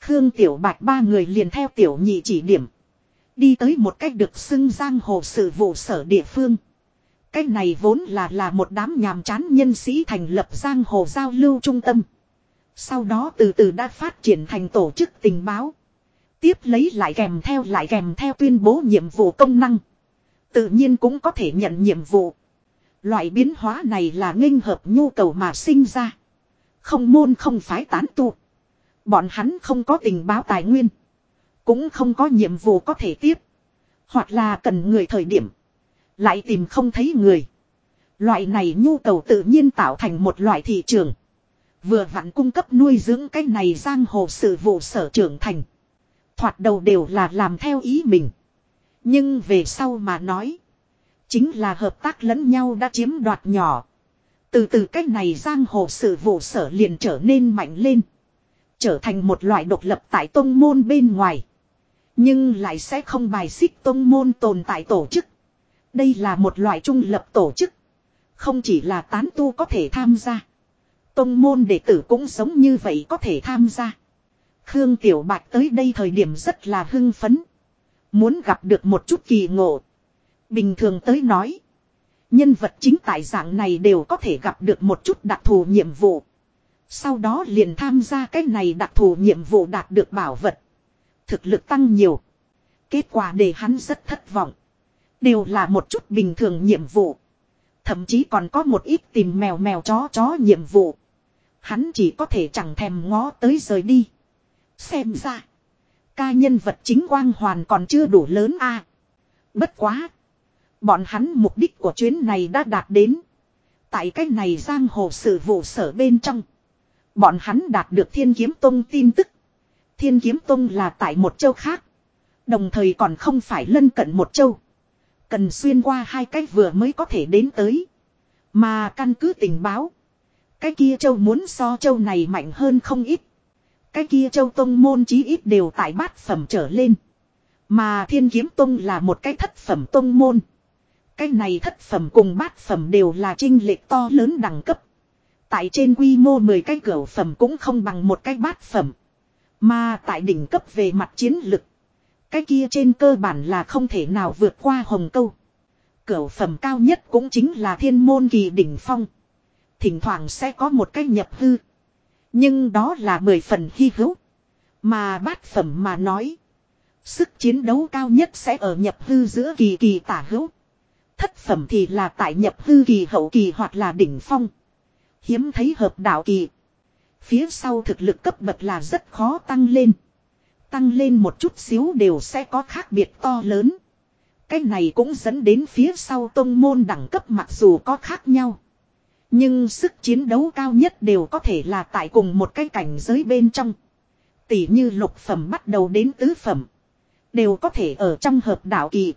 Khương Tiểu Bạch ba người liền theo Tiểu nhị chỉ điểm. Đi tới một cách được xưng giang hồ sự vụ sở địa phương. Cách này vốn là là một đám nhàm chán nhân sĩ thành lập giang hồ giao lưu trung tâm. Sau đó từ từ đã phát triển thành tổ chức tình báo. Tiếp lấy lại kèm theo lại kèm theo tuyên bố nhiệm vụ công năng. Tự nhiên cũng có thể nhận nhiệm vụ. Loại biến hóa này là nghênh hợp nhu cầu mà sinh ra. Không môn không phái tán tu. Bọn hắn không có tình báo tài nguyên. Cũng không có nhiệm vụ có thể tiếp. Hoặc là cần người thời điểm. Lại tìm không thấy người. Loại này nhu cầu tự nhiên tạo thành một loại thị trường. Vừa vặn cung cấp nuôi dưỡng cái này giang hồ sự vụ sở trưởng thành. Thoạt đầu đều là làm theo ý mình. Nhưng về sau mà nói. Chính là hợp tác lẫn nhau đã chiếm đoạt nhỏ. Từ từ cách này giang hồ sự vụ sở liền trở nên mạnh lên. Trở thành một loại độc lập tại tông môn bên ngoài. Nhưng lại sẽ không bài xích tông môn tồn tại tổ chức. Đây là một loại trung lập tổ chức. Không chỉ là tán tu có thể tham gia. Tông môn đệ tử cũng giống như vậy có thể tham gia. Khương Tiểu Bạch tới đây thời điểm rất là hưng phấn. Muốn gặp được một chút kỳ ngộ. Bình thường tới nói. Nhân vật chính tại dạng này đều có thể gặp được một chút đặc thù nhiệm vụ. Sau đó liền tham gia cái này đặc thù nhiệm vụ đạt được bảo vật. Thực lực tăng nhiều. Kết quả để hắn rất thất vọng. Đều là một chút bình thường nhiệm vụ. Thậm chí còn có một ít tìm mèo mèo chó chó nhiệm vụ. Hắn chỉ có thể chẳng thèm ngó tới rời đi. Xem ra. Ca nhân vật chính quang hoàn còn chưa đủ lớn a. Bất quá. Bọn hắn mục đích của chuyến này đã đạt đến. Tại cách này giang hồ sự vụ sở bên trong. Bọn hắn đạt được thiên kiếm tông tin tức. Thiên kiếm tông là tại một châu khác. Đồng thời còn không phải lân cận một châu. Cần xuyên qua hai cái vừa mới có thể đến tới. Mà căn cứ tình báo. Cái kia châu muốn so châu này mạnh hơn không ít. Cái kia châu tông môn chí ít đều tại bát phẩm trở lên. Mà thiên kiếm tông là một cái thất phẩm tông môn. Cái này thất phẩm cùng bát phẩm đều là trinh lệch to lớn đẳng cấp. Tại trên quy mô 10 cái cửa phẩm cũng không bằng một cái bát phẩm. Mà tại đỉnh cấp về mặt chiến lực. Cái kia trên cơ bản là không thể nào vượt qua hồng câu. Cửa phẩm cao nhất cũng chính là thiên môn kỳ đỉnh phong. Thỉnh thoảng sẽ có một cái nhập hư. Nhưng đó là mười phần hy hữu. Mà bát phẩm mà nói. Sức chiến đấu cao nhất sẽ ở nhập hư giữa kỳ kỳ tả hữu. Thất phẩm thì là tại nhập hư kỳ hậu kỳ hoặc là đỉnh phong. Hiếm thấy hợp đạo kỳ. Phía sau thực lực cấp bậc là rất khó tăng lên. Tăng lên một chút xíu đều sẽ có khác biệt to lớn. Cái này cũng dẫn đến phía sau tông môn đẳng cấp mặc dù có khác nhau. Nhưng sức chiến đấu cao nhất đều có thể là tại cùng một cái cảnh giới bên trong. Tỷ như lục phẩm bắt đầu đến tứ phẩm. Đều có thể ở trong hợp đạo kỳ.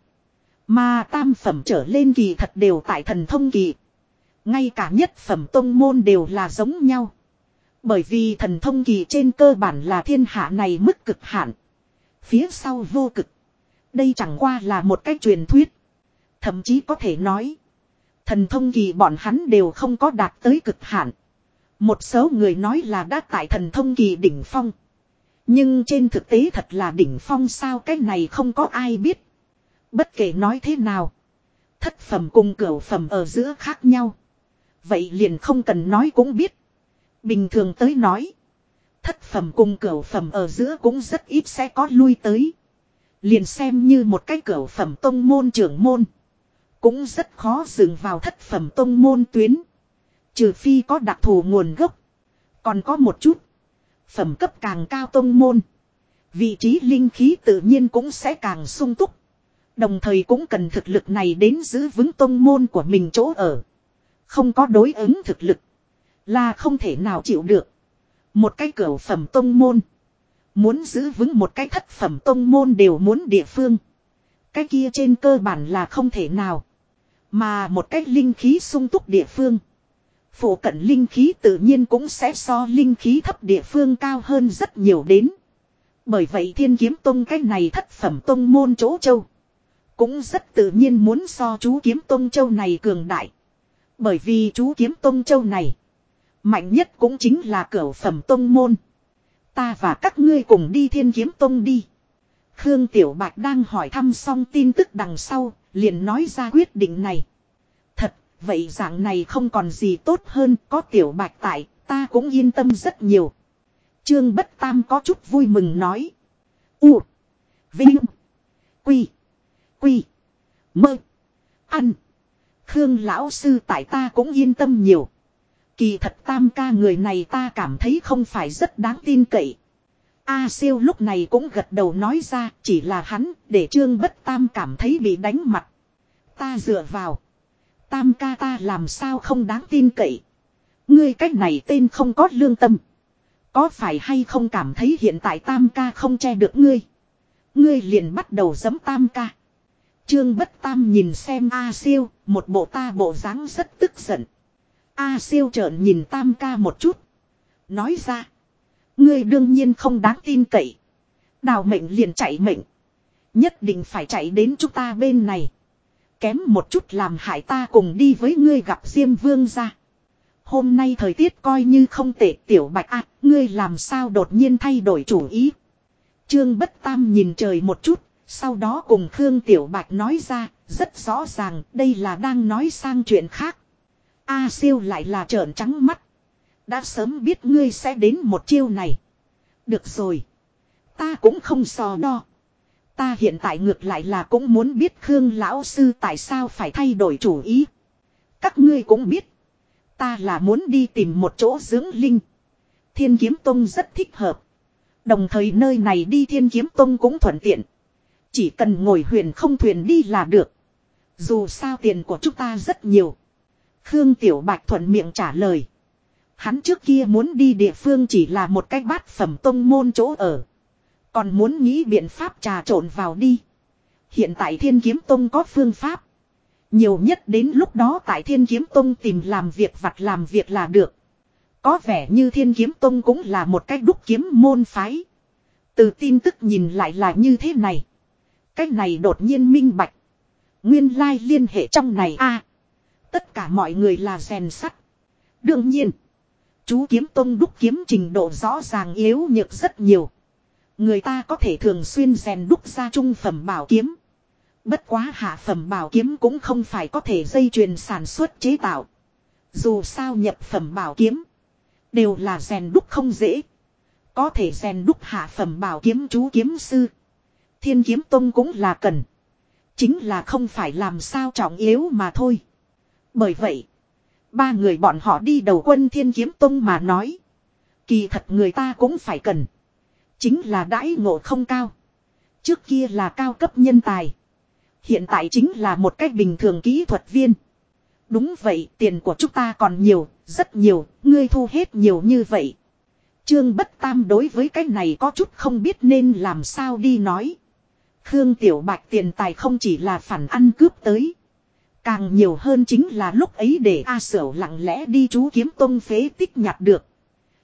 Mà tam phẩm trở lên kỳ thật đều tại thần thông kỳ. Ngay cả nhất phẩm tông môn đều là giống nhau. Bởi vì thần thông kỳ trên cơ bản là thiên hạ này mức cực hạn. Phía sau vô cực. Đây chẳng qua là một cái truyền thuyết. Thậm chí có thể nói. Thần thông kỳ bọn hắn đều không có đạt tới cực hạn. Một số người nói là đã tại thần thông kỳ đỉnh phong. Nhưng trên thực tế thật là đỉnh phong sao cái này không có ai biết. Bất kể nói thế nào. Thất phẩm cùng cửu phẩm ở giữa khác nhau. Vậy liền không cần nói cũng biết. Bình thường tới nói. Thất phẩm cùng cửu phẩm ở giữa cũng rất ít sẽ có lui tới. Liền xem như một cái cửu phẩm tông môn trưởng môn. Cũng rất khó dừng vào thất phẩm tông môn tuyến. Trừ phi có đặc thù nguồn gốc. Còn có một chút. Phẩm cấp càng cao tông môn. Vị trí linh khí tự nhiên cũng sẽ càng sung túc. Đồng thời cũng cần thực lực này đến giữ vững tông môn của mình chỗ ở. Không có đối ứng thực lực. Là không thể nào chịu được. Một cái cửa phẩm tông môn. Muốn giữ vững một cái thất phẩm tông môn đều muốn địa phương. Cái kia trên cơ bản là không thể nào. Mà một cách linh khí sung túc địa phương. Phổ cận linh khí tự nhiên cũng sẽ so linh khí thấp địa phương cao hơn rất nhiều đến. Bởi vậy thiên kiếm tông cách này thất phẩm tông môn chỗ châu. Cũng rất tự nhiên muốn so chú kiếm tông châu này cường đại. Bởi vì chú kiếm tông châu này. Mạnh nhất cũng chính là cửa phẩm tông môn. Ta và các ngươi cùng đi thiên kiếm tông đi. Khương Tiểu Bạch đang hỏi thăm xong tin tức đằng sau, liền nói ra quyết định này. Thật, vậy dạng này không còn gì tốt hơn, có Tiểu Bạch tại, ta cũng yên tâm rất nhiều. Trương Bất Tam có chút vui mừng nói. U. Vinh. Quy. Quy. Mơ. Ăn. Khương lão sư tại ta cũng yên tâm nhiều. Kỳ thật tam ca người này ta cảm thấy không phải rất đáng tin cậy. A siêu lúc này cũng gật đầu nói ra chỉ là hắn để trương bất tam cảm thấy bị đánh mặt. Ta dựa vào. Tam ca ta làm sao không đáng tin cậy. Ngươi cách này tên không có lương tâm. Có phải hay không cảm thấy hiện tại tam ca không che được ngươi. Ngươi liền bắt đầu giấm tam ca. Trương bất tam nhìn xem A siêu, một bộ ta bộ dáng rất tức giận. A siêu trợn nhìn tam ca một chút. Nói ra. Ngươi đương nhiên không đáng tin cậy. Đào mệnh liền chạy mệnh. Nhất định phải chạy đến chúng ta bên này. Kém một chút làm hại ta cùng đi với ngươi gặp Diêm Vương ra. Hôm nay thời tiết coi như không tệ tiểu bạch ạ, ngươi làm sao đột nhiên thay đổi chủ ý. Trương Bất Tam nhìn trời một chút, sau đó cùng Khương Tiểu Bạch nói ra, rất rõ ràng đây là đang nói sang chuyện khác. A siêu lại là trợn trắng mắt. Đã sớm biết ngươi sẽ đến một chiêu này. Được rồi. Ta cũng không so đo. Ta hiện tại ngược lại là cũng muốn biết Khương Lão Sư tại sao phải thay đổi chủ ý. Các ngươi cũng biết. Ta là muốn đi tìm một chỗ dưỡng linh. Thiên kiếm tông rất thích hợp. Đồng thời nơi này đi thiên kiếm tông cũng thuận tiện. Chỉ cần ngồi huyền không thuyền đi là được. Dù sao tiền của chúng ta rất nhiều. Khương Tiểu Bạch thuận miệng trả lời. Hắn trước kia muốn đi địa phương chỉ là một cách bát phẩm tông môn chỗ ở. Còn muốn nghĩ biện pháp trà trộn vào đi. Hiện tại thiên kiếm tông có phương pháp. Nhiều nhất đến lúc đó tại thiên kiếm tông tìm làm việc vặt làm việc là được. Có vẻ như thiên kiếm tông cũng là một cách đúc kiếm môn phái. Từ tin tức nhìn lại là như thế này. Cách này đột nhiên minh bạch. Nguyên lai liên hệ trong này a Tất cả mọi người là rèn sắt. Đương nhiên. Chú kiếm tông đúc kiếm trình độ rõ ràng yếu nhược rất nhiều. Người ta có thể thường xuyên rèn đúc ra trung phẩm bảo kiếm. Bất quá hạ phẩm bảo kiếm cũng không phải có thể dây chuyền sản xuất chế tạo. Dù sao nhập phẩm bảo kiếm. Đều là rèn đúc không dễ. Có thể rèn đúc hạ phẩm bảo kiếm chú kiếm sư. Thiên kiếm tông cũng là cần. Chính là không phải làm sao trọng yếu mà thôi. Bởi vậy. Ba người bọn họ đi đầu quân thiên kiếm tông mà nói. Kỳ thật người ta cũng phải cần. Chính là đãi ngộ không cao. Trước kia là cao cấp nhân tài. Hiện tại chính là một cách bình thường kỹ thuật viên. Đúng vậy, tiền của chúng ta còn nhiều, rất nhiều, ngươi thu hết nhiều như vậy. Trương Bất Tam đối với cái này có chút không biết nên làm sao đi nói. Khương Tiểu Bạch tiền tài không chỉ là phản ăn cướp tới. Càng nhiều hơn chính là lúc ấy để A Sở lặng lẽ đi chú kiếm tông phế tích nhặt được.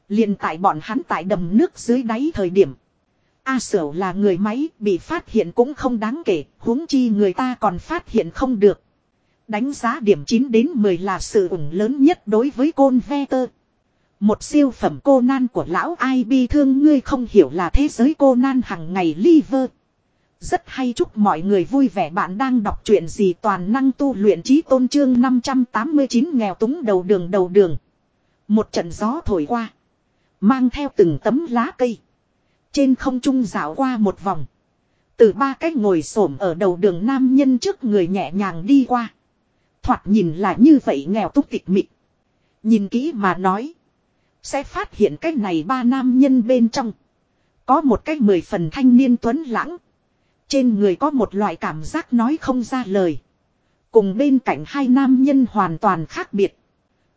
liền tại bọn hắn tại đầm nước dưới đáy thời điểm. A Sở là người máy bị phát hiện cũng không đáng kể, huống chi người ta còn phát hiện không được. Đánh giá điểm 9 đến 10 là sự ủng lớn nhất đối với côn ve tơ. Một siêu phẩm cô nan của lão ai bi thương ngươi không hiểu là thế giới cô nan hằng ngày liver. Rất hay chúc mọi người vui vẻ bạn đang đọc truyện gì toàn năng tu luyện trí tôn trương 589 nghèo túng đầu đường đầu đường. Một trận gió thổi qua. Mang theo từng tấm lá cây. Trên không trung dạo qua một vòng. Từ ba cách ngồi xổm ở đầu đường nam nhân trước người nhẹ nhàng đi qua. Thoạt nhìn là như vậy nghèo túc tịch mịch. Nhìn kỹ mà nói. Sẽ phát hiện cách này ba nam nhân bên trong. Có một cách mười phần thanh niên tuấn lãng. Trên người có một loại cảm giác nói không ra lời. Cùng bên cạnh hai nam nhân hoàn toàn khác biệt.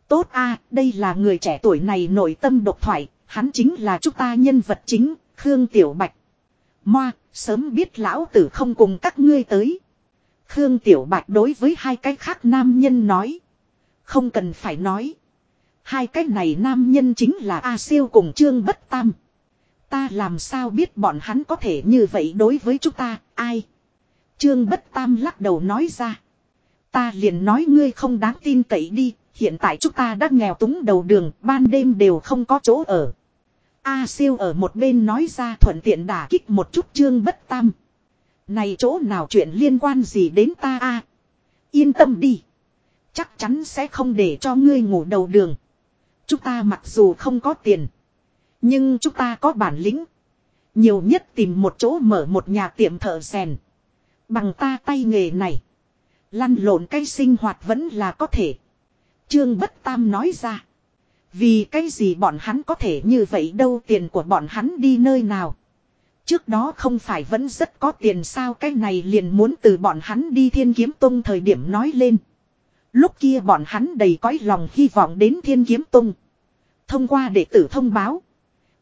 Tốt a đây là người trẻ tuổi này nội tâm độc thoại, hắn chính là chúng ta nhân vật chính, Khương Tiểu Bạch. Moa, sớm biết lão tử không cùng các ngươi tới. Khương Tiểu Bạch đối với hai cái khác nam nhân nói. Không cần phải nói. Hai cái này nam nhân chính là A Siêu cùng Trương Bất Tam. Ta làm sao biết bọn hắn có thể như vậy đối với chúng ta, ai? Trương Bất Tam lắc đầu nói ra. Ta liền nói ngươi không đáng tin cậy đi, hiện tại chúng ta đã nghèo túng đầu đường, ban đêm đều không có chỗ ở. A siêu ở một bên nói ra thuận tiện đả kích một chút Trương Bất Tam. Này chỗ nào chuyện liên quan gì đến ta a? Yên tâm đi. Chắc chắn sẽ không để cho ngươi ngủ đầu đường. Chúng ta mặc dù không có tiền. Nhưng chúng ta có bản lĩnh. Nhiều nhất tìm một chỗ mở một nhà tiệm thợ rèn. Bằng ta tay nghề này. Lăn lộn cái sinh hoạt vẫn là có thể. Trương Bất Tam nói ra. Vì cái gì bọn hắn có thể như vậy đâu tiền của bọn hắn đi nơi nào. Trước đó không phải vẫn rất có tiền sao cái này liền muốn từ bọn hắn đi thiên kiếm tông thời điểm nói lên. Lúc kia bọn hắn đầy cõi lòng hy vọng đến thiên kiếm tông. Thông qua đệ tử thông báo.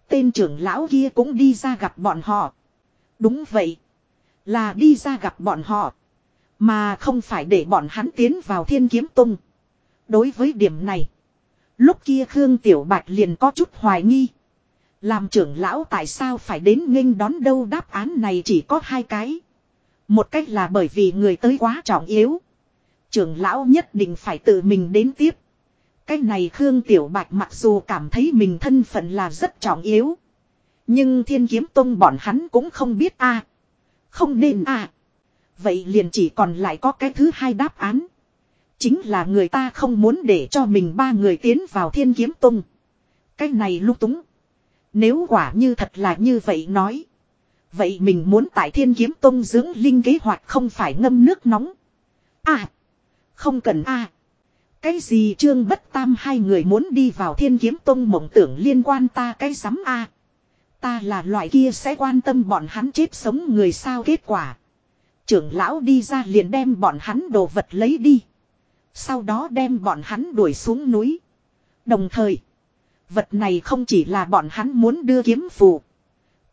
Tên trưởng lão kia cũng đi ra gặp bọn họ. Đúng vậy. Là đi ra gặp bọn họ. Mà không phải để bọn hắn tiến vào thiên kiếm tung. Đối với điểm này. Lúc kia Khương Tiểu Bạch liền có chút hoài nghi. Làm trưởng lão tại sao phải đến nghênh đón đâu đáp án này chỉ có hai cái. Một cách là bởi vì người tới quá trọng yếu. Trưởng lão nhất định phải tự mình đến tiếp. Cái này Khương Tiểu Bạch mặc dù cảm thấy mình thân phận là rất trọng yếu. Nhưng thiên kiếm tông bọn hắn cũng không biết a Không nên a Vậy liền chỉ còn lại có cái thứ hai đáp án. Chính là người ta không muốn để cho mình ba người tiến vào thiên kiếm tông. Cái này lúc túng. Nếu quả như thật là như vậy nói. Vậy mình muốn tại thiên kiếm tông dưỡng linh kế hoạch không phải ngâm nước nóng. À. Không cần a cái gì trương bất tam hai người muốn đi vào thiên kiếm tông mộng tưởng liên quan ta cái sắm a Ta là loại kia sẽ quan tâm bọn hắn chết sống người sao kết quả. Trưởng lão đi ra liền đem bọn hắn đồ vật lấy đi. Sau đó đem bọn hắn đuổi xuống núi. Đồng thời, vật này không chỉ là bọn hắn muốn đưa kiếm phù.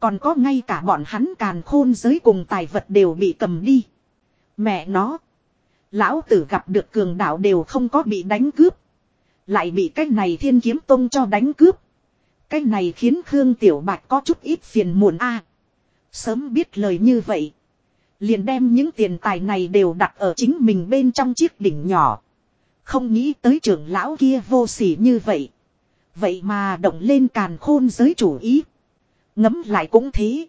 Còn có ngay cả bọn hắn càn khôn giới cùng tài vật đều bị cầm đi. Mẹ nó. Lão tử gặp được cường đạo đều không có bị đánh cướp. Lại bị cái này thiên kiếm tông cho đánh cướp. Cái này khiến Khương Tiểu Bạch có chút ít phiền muộn a. sớm biết lời như vậy. Liền đem những tiền tài này đều đặt ở chính mình bên trong chiếc đỉnh nhỏ. Không nghĩ tới trưởng lão kia vô sỉ như vậy. Vậy mà động lên càn khôn giới chủ ý. Ngấm lại cũng thế.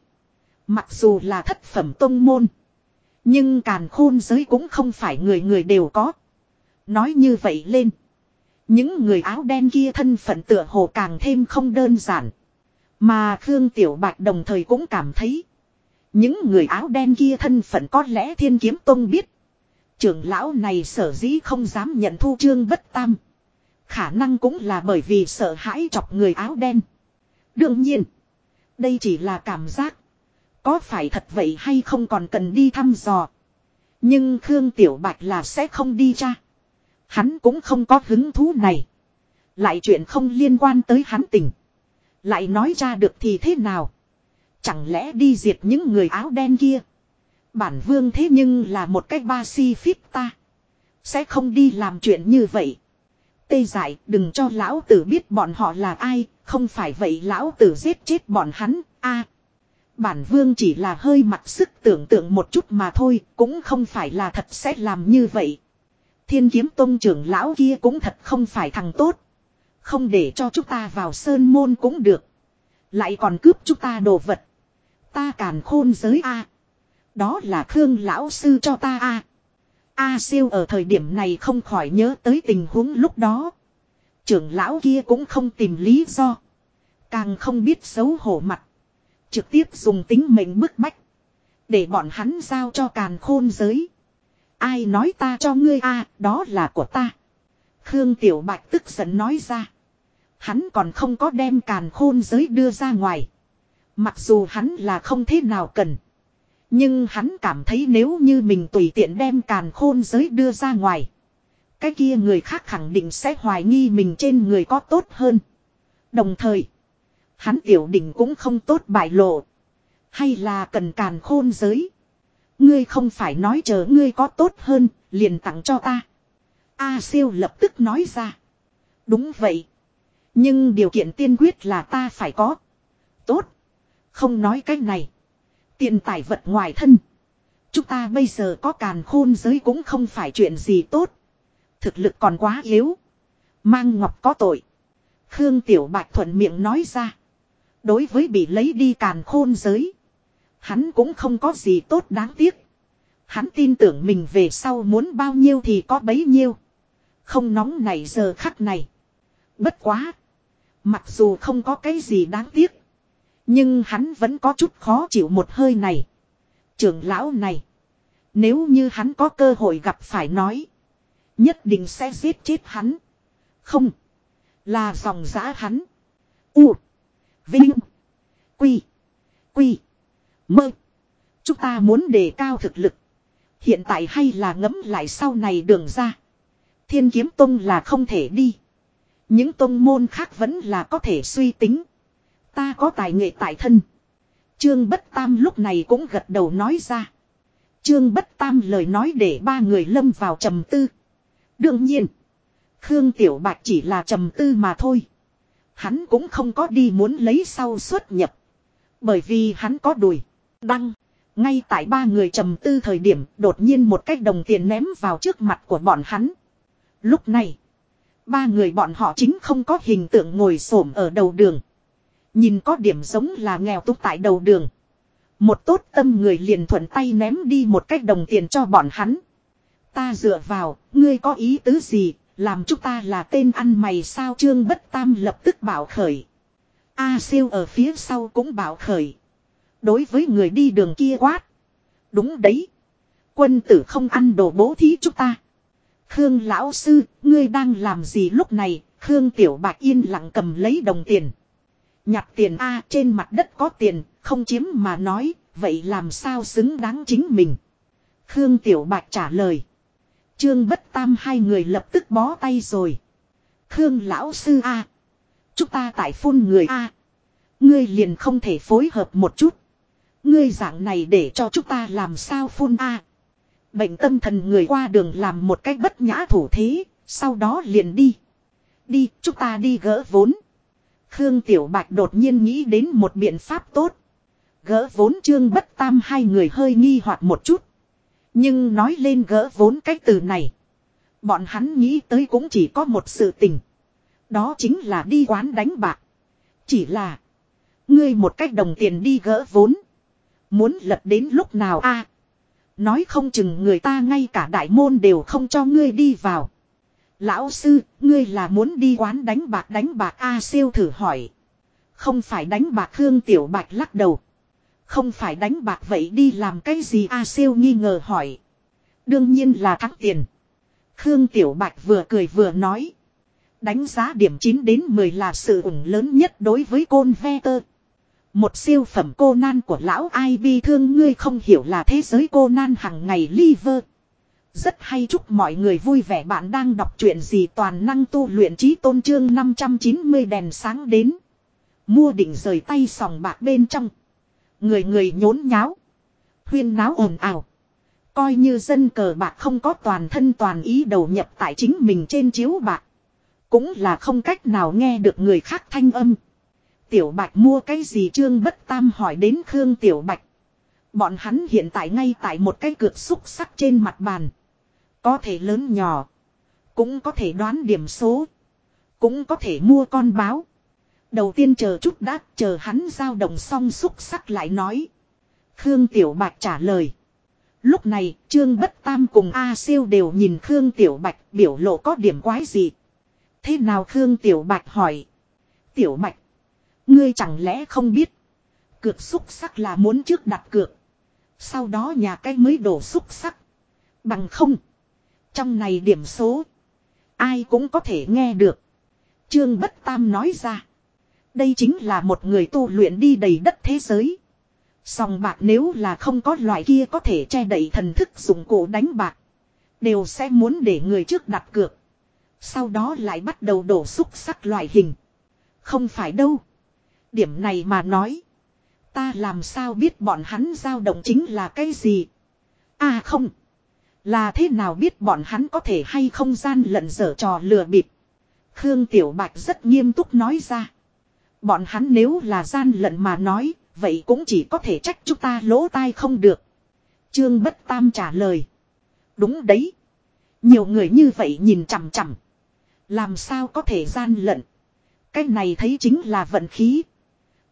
Mặc dù là thất phẩm tông môn. Nhưng càn khôn giới cũng không phải người người đều có. Nói như vậy lên. Những người áo đen kia thân phận tựa hồ càng thêm không đơn giản. Mà Khương Tiểu Bạch đồng thời cũng cảm thấy. Những người áo đen kia thân phận có lẽ thiên kiếm tông biết. Trưởng lão này sở dĩ không dám nhận thu trương bất tam. Khả năng cũng là bởi vì sợ hãi chọc người áo đen. Đương nhiên. Đây chỉ là cảm giác. Có phải thật vậy hay không còn cần đi thăm dò. Nhưng Khương Tiểu Bạch là sẽ không đi cha. Hắn cũng không có hứng thú này. Lại chuyện không liên quan tới hắn tình. Lại nói ra được thì thế nào. Chẳng lẽ đi diệt những người áo đen kia. Bản vương thế nhưng là một cách ba si phít ta. Sẽ không đi làm chuyện như vậy. Tê dại, đừng cho lão tử biết bọn họ là ai. Không phải vậy lão tử giết chết bọn hắn. a Bản vương chỉ là hơi mặc sức tưởng tượng một chút mà thôi. Cũng không phải là thật sẽ làm như vậy. Thiên kiếm tông trưởng lão kia cũng thật không phải thằng tốt. Không để cho chúng ta vào sơn môn cũng được. Lại còn cướp chúng ta đồ vật. Ta càn khôn giới A. Đó là Khương lão sư cho ta A. A siêu ở thời điểm này không khỏi nhớ tới tình huống lúc đó. Trưởng lão kia cũng không tìm lý do. Càng không biết xấu hổ mặt. Trực tiếp dùng tính mệnh bức bách. Để bọn hắn giao cho càn khôn giới. Ai nói ta cho ngươi a, đó là của ta. Khương Tiểu Bạch tức giận nói ra. Hắn còn không có đem càn khôn giới đưa ra ngoài. Mặc dù hắn là không thế nào cần. Nhưng hắn cảm thấy nếu như mình tùy tiện đem càn khôn giới đưa ra ngoài. Cái kia người khác khẳng định sẽ hoài nghi mình trên người có tốt hơn. Đồng thời. Hắn tiểu đỉnh cũng không tốt bại lộ. Hay là cần càn khôn giới. Ngươi không phải nói chờ ngươi có tốt hơn, liền tặng cho ta. A siêu lập tức nói ra. Đúng vậy. Nhưng điều kiện tiên quyết là ta phải có. Tốt. Không nói cách này. Tiền tài vật ngoài thân. Chúng ta bây giờ có càn khôn giới cũng không phải chuyện gì tốt. Thực lực còn quá yếu. Mang ngọc có tội. Khương Tiểu Bạch thuận miệng nói ra. Đối với bị lấy đi càn khôn giới. Hắn cũng không có gì tốt đáng tiếc. Hắn tin tưởng mình về sau muốn bao nhiêu thì có bấy nhiêu. Không nóng này giờ khắc này. Bất quá. Mặc dù không có cái gì đáng tiếc. Nhưng hắn vẫn có chút khó chịu một hơi này. Trưởng lão này. Nếu như hắn có cơ hội gặp phải nói. Nhất định sẽ giết chết hắn. Không. Là dòng giã hắn. U. Vinh. Quy. Quy. Mơ. Chúng ta muốn đề cao thực lực. Hiện tại hay là ngấm lại sau này đường ra. Thiên kiếm tông là không thể đi. Những tông môn khác vẫn là có thể suy tính. Ta có tài nghệ tại thân. Trương Bất Tam lúc này cũng gật đầu nói ra. Trương Bất Tam lời nói để ba người lâm vào trầm tư. Đương nhiên. Khương Tiểu Bạch chỉ là trầm tư mà thôi. Hắn cũng không có đi muốn lấy sau xuất nhập. Bởi vì hắn có đùi. Đăng. Ngay tại ba người trầm tư thời điểm đột nhiên một cái đồng tiền ném vào trước mặt của bọn hắn. Lúc này. Ba người bọn họ chính không có hình tượng ngồi xổm ở đầu đường. Nhìn có điểm giống là nghèo túc tại đầu đường. Một tốt tâm người liền thuận tay ném đi một cái đồng tiền cho bọn hắn. Ta dựa vào, ngươi có ý tứ gì, làm chúng ta là tên ăn mày sao trương bất tam lập tức bảo khởi. A siêu ở phía sau cũng bảo khởi. Đối với người đi đường kia quát. Đúng đấy. Quân tử không ăn đồ bố thí chúng ta. Khương lão sư, ngươi đang làm gì lúc này? Khương Tiểu Bạch yên lặng cầm lấy đồng tiền. Nhặt tiền A trên mặt đất có tiền, không chiếm mà nói, vậy làm sao xứng đáng chính mình? Khương Tiểu Bạch trả lời. Trương Bất Tam hai người lập tức bó tay rồi. Khương lão sư A. Chúng ta tại phun người A. Ngươi liền không thể phối hợp một chút. Ngươi dạng này để cho chúng ta làm sao phun A. Bệnh tâm thần người qua đường làm một cách bất nhã thủ thế, sau đó liền đi. Đi, chúng ta đi gỡ vốn. Khương Tiểu Bạch đột nhiên nghĩ đến một biện pháp tốt. Gỡ vốn trương bất tam hai người hơi nghi hoặc một chút. Nhưng nói lên gỡ vốn cái từ này. Bọn hắn nghĩ tới cũng chỉ có một sự tình. Đó chính là đi quán đánh bạc. Chỉ là. Ngươi một cách đồng tiền đi gỡ vốn. Muốn lật đến lúc nào a Nói không chừng người ta ngay cả đại môn đều không cho ngươi đi vào. Lão sư, ngươi là muốn đi quán đánh bạc đánh bạc A siêu thử hỏi. Không phải đánh bạc Khương Tiểu Bạch lắc đầu. Không phải đánh bạc vậy đi làm cái gì A siêu nghi ngờ hỏi. Đương nhiên là thắng tiền. Khương Tiểu Bạch vừa cười vừa nói. Đánh giá điểm 9 đến 10 là sự ủng lớn nhất đối với côn ve tơ. Một siêu phẩm cô nan của lão ai bi thương ngươi không hiểu là thế giới cô nan hằng ngày liver. Rất hay chúc mọi người vui vẻ bạn đang đọc chuyện gì toàn năng tu luyện trí tôn trương 590 đèn sáng đến. Mua định rời tay sòng bạc bên trong. Người người nhốn nháo. Huyên náo ồn ào. Coi như dân cờ bạc không có toàn thân toàn ý đầu nhập tại chính mình trên chiếu bạc. Cũng là không cách nào nghe được người khác thanh âm. Tiểu Bạch mua cái gì Trương Bất Tam hỏi đến Khương Tiểu Bạch. Bọn hắn hiện tại ngay tại một cái cược xúc sắc trên mặt bàn. Có thể lớn nhỏ. Cũng có thể đoán điểm số. Cũng có thể mua con báo. Đầu tiên chờ chút đã, chờ hắn giao động xong xúc sắc lại nói. Khương Tiểu Bạch trả lời. Lúc này, Trương Bất Tam cùng A Siêu đều nhìn Khương Tiểu Bạch, biểu lộ có điểm quái gì. Thế nào Khương Tiểu Bạch hỏi. Tiểu Bạch. Ngươi chẳng lẽ không biết. Cược xúc sắc là muốn trước đặt cược. Sau đó nhà cái mới đổ xúc sắc. Bằng không. Trong này điểm số. Ai cũng có thể nghe được. Trương Bất Tam nói ra. Đây chính là một người tu luyện đi đầy đất thế giới. Sòng bạc nếu là không có loại kia có thể che đậy thần thức dụng cụ đánh bạc. Đều sẽ muốn để người trước đặt cược. Sau đó lại bắt đầu đổ xúc sắc loại hình. Không phải đâu. Điểm này mà nói. Ta làm sao biết bọn hắn dao động chính là cái gì? À không. Là thế nào biết bọn hắn có thể hay không gian lận dở trò lừa bịp? Khương Tiểu Bạch rất nghiêm túc nói ra. Bọn hắn nếu là gian lận mà nói, vậy cũng chỉ có thể trách chúng ta lỗ tai không được. Trương Bất Tam trả lời. Đúng đấy. Nhiều người như vậy nhìn chằm chằm. Làm sao có thể gian lận. Cái này thấy chính là vận khí.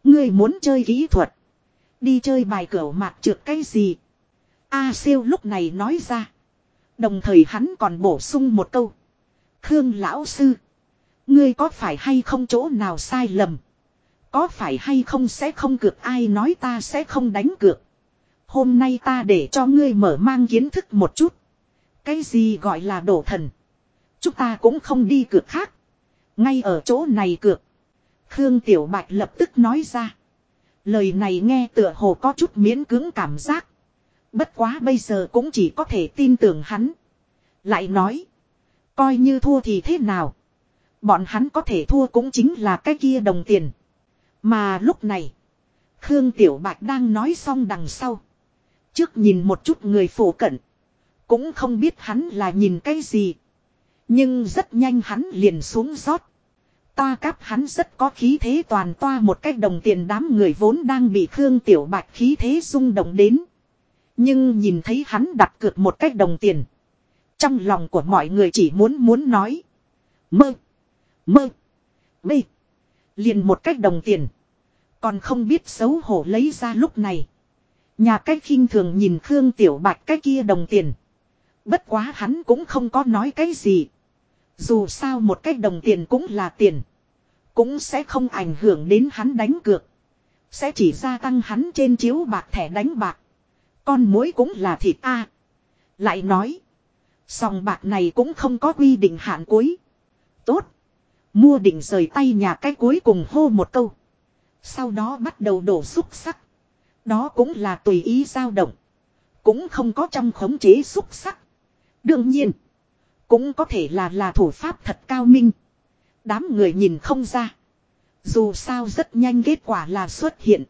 Ngươi muốn chơi kỹ thuật. Đi chơi bài cửu mạc trượt cái gì. A siêu lúc này nói ra. Đồng thời hắn còn bổ sung một câu. Khương lão sư. Ngươi có phải hay không chỗ nào sai lầm. Có phải hay không sẽ không cược, ai nói ta sẽ không đánh cược. Hôm nay ta để cho ngươi mở mang kiến thức một chút. Cái gì gọi là đổ thần. Chúng ta cũng không đi cược khác. Ngay ở chỗ này cược. Khương Tiểu Bạch lập tức nói ra. Lời này nghe tựa hồ có chút miễn cưỡng cảm giác. Bất quá bây giờ cũng chỉ có thể tin tưởng hắn. Lại nói. Coi như thua thì thế nào. Bọn hắn có thể thua cũng chính là cái kia đồng tiền. Mà lúc này. Khương Tiểu Bạch đang nói xong đằng sau. Trước nhìn một chút người phổ cận. Cũng không biết hắn là nhìn cái gì. Nhưng rất nhanh hắn liền xuống rót. Toa cáp hắn rất có khí thế toàn toa một cách đồng tiền đám người vốn đang bị Khương Tiểu Bạch khí thế rung động đến. Nhưng nhìn thấy hắn đặt cược một cách đồng tiền. Trong lòng của mọi người chỉ muốn muốn nói. Mơ. Mơ. Bê. Liền một cách đồng tiền. Còn không biết xấu hổ lấy ra lúc này. Nhà cách khinh thường nhìn Khương Tiểu Bạch cái kia đồng tiền. Bất quá hắn cũng không có nói cái gì. Dù sao một cách đồng tiền cũng là tiền. Cũng sẽ không ảnh hưởng đến hắn đánh cược. Sẽ chỉ gia tăng hắn trên chiếu bạc thẻ đánh bạc. Con mối cũng là thịt A. Lại nói. Sòng bạc này cũng không có quy định hạn cuối. Tốt. Mua định rời tay nhà cái cuối cùng hô một câu. Sau đó bắt đầu đổ xúc sắc. Đó cũng là tùy ý dao động. Cũng không có trong khống chế xúc sắc. Đương nhiên. Cũng có thể là là thủ pháp thật cao minh. Đám người nhìn không ra. Dù sao rất nhanh kết quả là xuất hiện.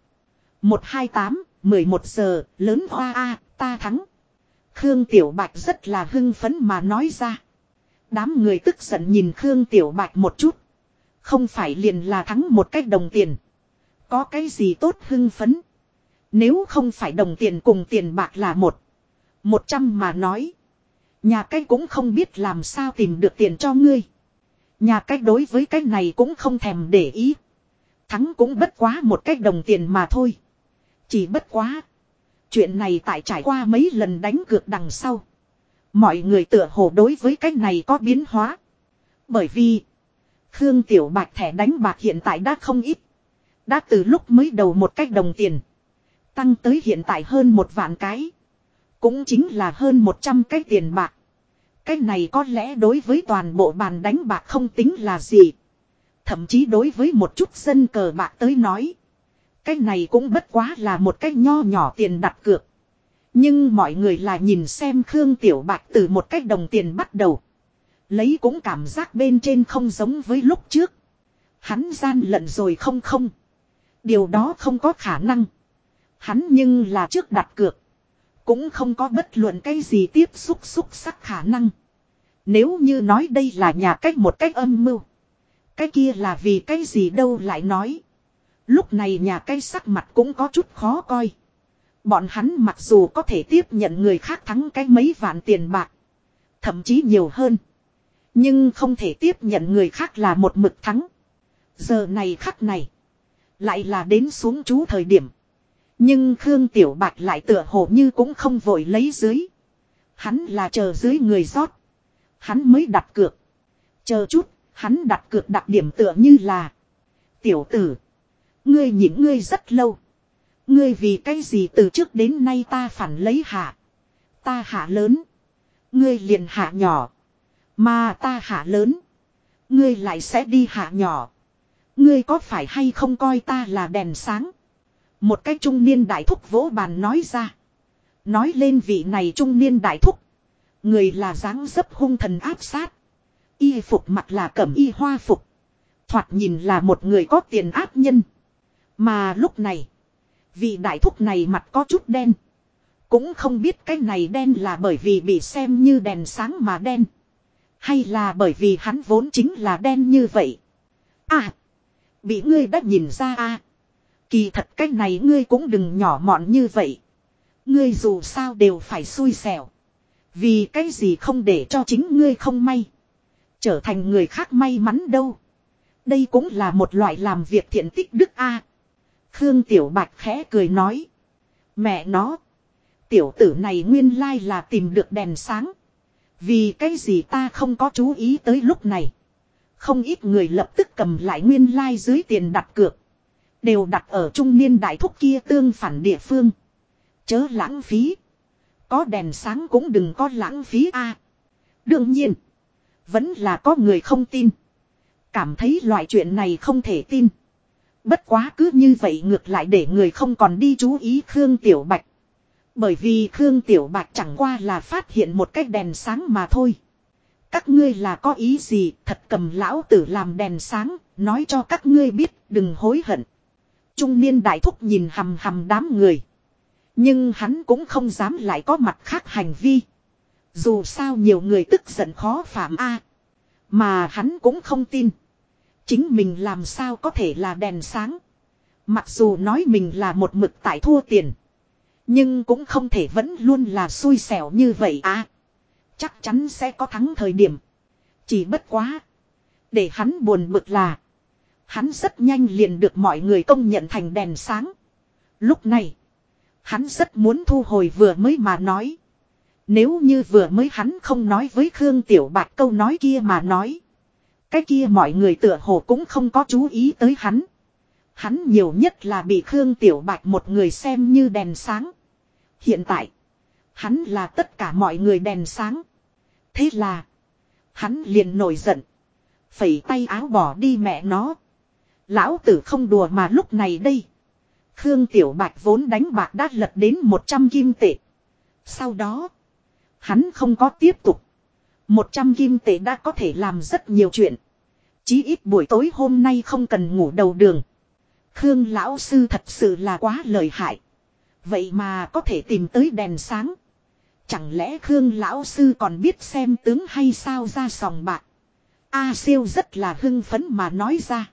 128, 11 giờ, lớn hoa A, ta thắng. Khương Tiểu Bạch rất là hưng phấn mà nói ra. Đám người tức giận nhìn Khương Tiểu Bạch một chút. Không phải liền là thắng một cách đồng tiền. Có cái gì tốt hưng phấn. Nếu không phải đồng tiền cùng tiền bạc là một. Một trăm mà nói. Nhà cái cũng không biết làm sao tìm được tiền cho ngươi. Nhà cái đối với cái này cũng không thèm để ý. Thắng cũng bất quá một cách đồng tiền mà thôi. Chỉ bất quá. Chuyện này tại trải qua mấy lần đánh cược đằng sau. Mọi người tựa hồ đối với cách này có biến hóa. Bởi vì. Khương Tiểu Bạch thẻ đánh bạc hiện tại đã không ít. Đã từ lúc mới đầu một cách đồng tiền. Tăng tới hiện tại hơn một vạn cái. Cũng chính là hơn 100 cái tiền bạc. Cái này có lẽ đối với toàn bộ bàn đánh bạc không tính là gì. Thậm chí đối với một chút dân cờ bạc tới nói. Cái này cũng bất quá là một cái nho nhỏ tiền đặt cược. Nhưng mọi người là nhìn xem Khương Tiểu Bạch từ một cách đồng tiền bắt đầu. Lấy cũng cảm giác bên trên không giống với lúc trước. Hắn gian lận rồi không không. Điều đó không có khả năng. Hắn nhưng là trước đặt cược. Cũng không có bất luận cái gì tiếp xúc xúc sắc khả năng. Nếu như nói đây là nhà cách một cách âm mưu. Cái kia là vì cái gì đâu lại nói. Lúc này nhà cây sắc mặt cũng có chút khó coi. Bọn hắn mặc dù có thể tiếp nhận người khác thắng cái mấy vạn tiền bạc. Thậm chí nhiều hơn. Nhưng không thể tiếp nhận người khác là một mực thắng. Giờ này khắc này. Lại là đến xuống chú thời điểm. Nhưng Khương Tiểu Bạch lại tựa hồ như cũng không vội lấy dưới. Hắn là chờ dưới người rót. Hắn mới đặt cược. Chờ chút, hắn đặt cược đặc điểm tựa như là. Tiểu tử. Ngươi nhịn ngươi rất lâu. Ngươi vì cái gì từ trước đến nay ta phản lấy hạ. Ta hạ lớn. Ngươi liền hạ nhỏ. Mà ta hạ lớn. Ngươi lại sẽ đi hạ nhỏ. Ngươi có phải hay không coi ta là đèn sáng. Một cái trung niên đại thúc vỗ bàn nói ra. Nói lên vị này trung niên đại thúc. Người là dáng dấp hung thần áp sát. Y phục mặt là cẩm y hoa phục. Thoạt nhìn là một người có tiền áp nhân. Mà lúc này. Vị đại thúc này mặt có chút đen. Cũng không biết cái này đen là bởi vì bị xem như đèn sáng mà đen. Hay là bởi vì hắn vốn chính là đen như vậy. À. Bị ngươi đã nhìn ra à. Kỳ thật cái này ngươi cũng đừng nhỏ mọn như vậy. Ngươi dù sao đều phải xui xẻo. Vì cái gì không để cho chính ngươi không may. Trở thành người khác may mắn đâu. Đây cũng là một loại làm việc thiện tích đức A. Khương Tiểu Bạch khẽ cười nói. Mẹ nó. Tiểu tử này nguyên lai là tìm được đèn sáng. Vì cái gì ta không có chú ý tới lúc này. Không ít người lập tức cầm lại nguyên lai dưới tiền đặt cược. Đều đặt ở trung niên đại thúc kia tương phản địa phương. Chớ lãng phí. Có đèn sáng cũng đừng có lãng phí a. À, đương nhiên. Vẫn là có người không tin. Cảm thấy loại chuyện này không thể tin. Bất quá cứ như vậy ngược lại để người không còn đi chú ý Khương Tiểu Bạch. Bởi vì Khương Tiểu Bạch chẳng qua là phát hiện một cái đèn sáng mà thôi. Các ngươi là có ý gì thật cầm lão tử làm đèn sáng, nói cho các ngươi biết đừng hối hận. Trung niên đại thúc nhìn hầm hầm đám người. Nhưng hắn cũng không dám lại có mặt khác hành vi. Dù sao nhiều người tức giận khó phạm a Mà hắn cũng không tin. Chính mình làm sao có thể là đèn sáng. Mặc dù nói mình là một mực tại thua tiền. Nhưng cũng không thể vẫn luôn là xui xẻo như vậy à. Chắc chắn sẽ có thắng thời điểm. Chỉ bất quá. Để hắn buồn bực là. Hắn rất nhanh liền được mọi người công nhận thành đèn sáng. Lúc này. Hắn rất muốn thu hồi vừa mới mà nói. Nếu như vừa mới hắn không nói với Khương Tiểu Bạch câu nói kia mà nói. Cái kia mọi người tựa hồ cũng không có chú ý tới hắn. Hắn nhiều nhất là bị Khương Tiểu Bạch một người xem như đèn sáng. Hiện tại, hắn là tất cả mọi người đèn sáng. Thế là. Hắn liền nổi giận. Phẩy tay áo bỏ đi mẹ nó. Lão tử không đùa mà lúc này đây. Khương Tiểu Bạch vốn đánh bạc đã lật đến 100 kim tệ. Sau đó. Hắn không có tiếp tục. 100 kim tệ đã có thể làm rất nhiều chuyện. Chí ít buổi tối hôm nay không cần ngủ đầu đường. Khương lão sư thật sự là quá lợi hại. Vậy mà có thể tìm tới đèn sáng. Chẳng lẽ Khương lão sư còn biết xem tướng hay sao ra sòng bạc. A siêu rất là hưng phấn mà nói ra.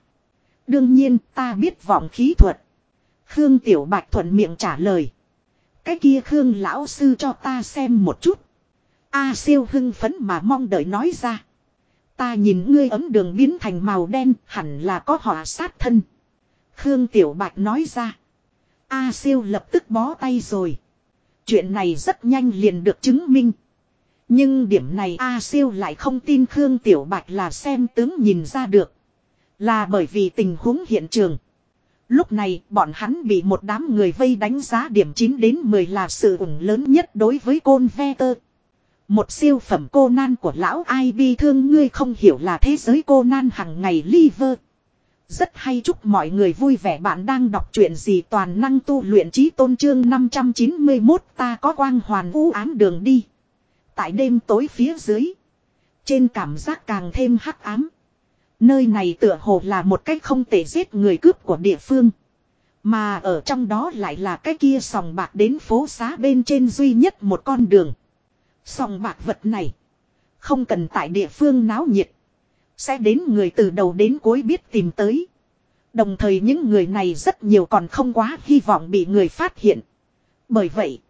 Đương nhiên, ta biết vọng khí thuật. Khương Tiểu Bạch thuận miệng trả lời. Cái kia Khương lão sư cho ta xem một chút. A siêu hưng phấn mà mong đợi nói ra. Ta nhìn ngươi ấm đường biến thành màu đen, hẳn là có họa sát thân. Khương Tiểu Bạch nói ra. A siêu lập tức bó tay rồi. Chuyện này rất nhanh liền được chứng minh. Nhưng điểm này A siêu lại không tin Khương Tiểu Bạch là xem tướng nhìn ra được. Là bởi vì tình huống hiện trường. Lúc này, bọn hắn bị một đám người vây đánh giá điểm 9 đến 10 là sự ủng lớn nhất đối với côn ve tơ. Một siêu phẩm cô nan của lão ai bi thương ngươi không hiểu là thế giới cô nan hằng ngày liver. Rất hay chúc mọi người vui vẻ bạn đang đọc truyện gì toàn năng tu luyện trí tôn trương 591 ta có quang hoàn vũ ám đường đi. Tại đêm tối phía dưới. Trên cảm giác càng thêm hắc ám. Nơi này tựa hồ là một cách không thể giết người cướp của địa phương. Mà ở trong đó lại là cái kia sòng bạc đến phố xá bên trên duy nhất một con đường. Sòng bạc vật này. Không cần tại địa phương náo nhiệt. Sẽ đến người từ đầu đến cuối biết tìm tới. Đồng thời những người này rất nhiều còn không quá hy vọng bị người phát hiện. Bởi vậy.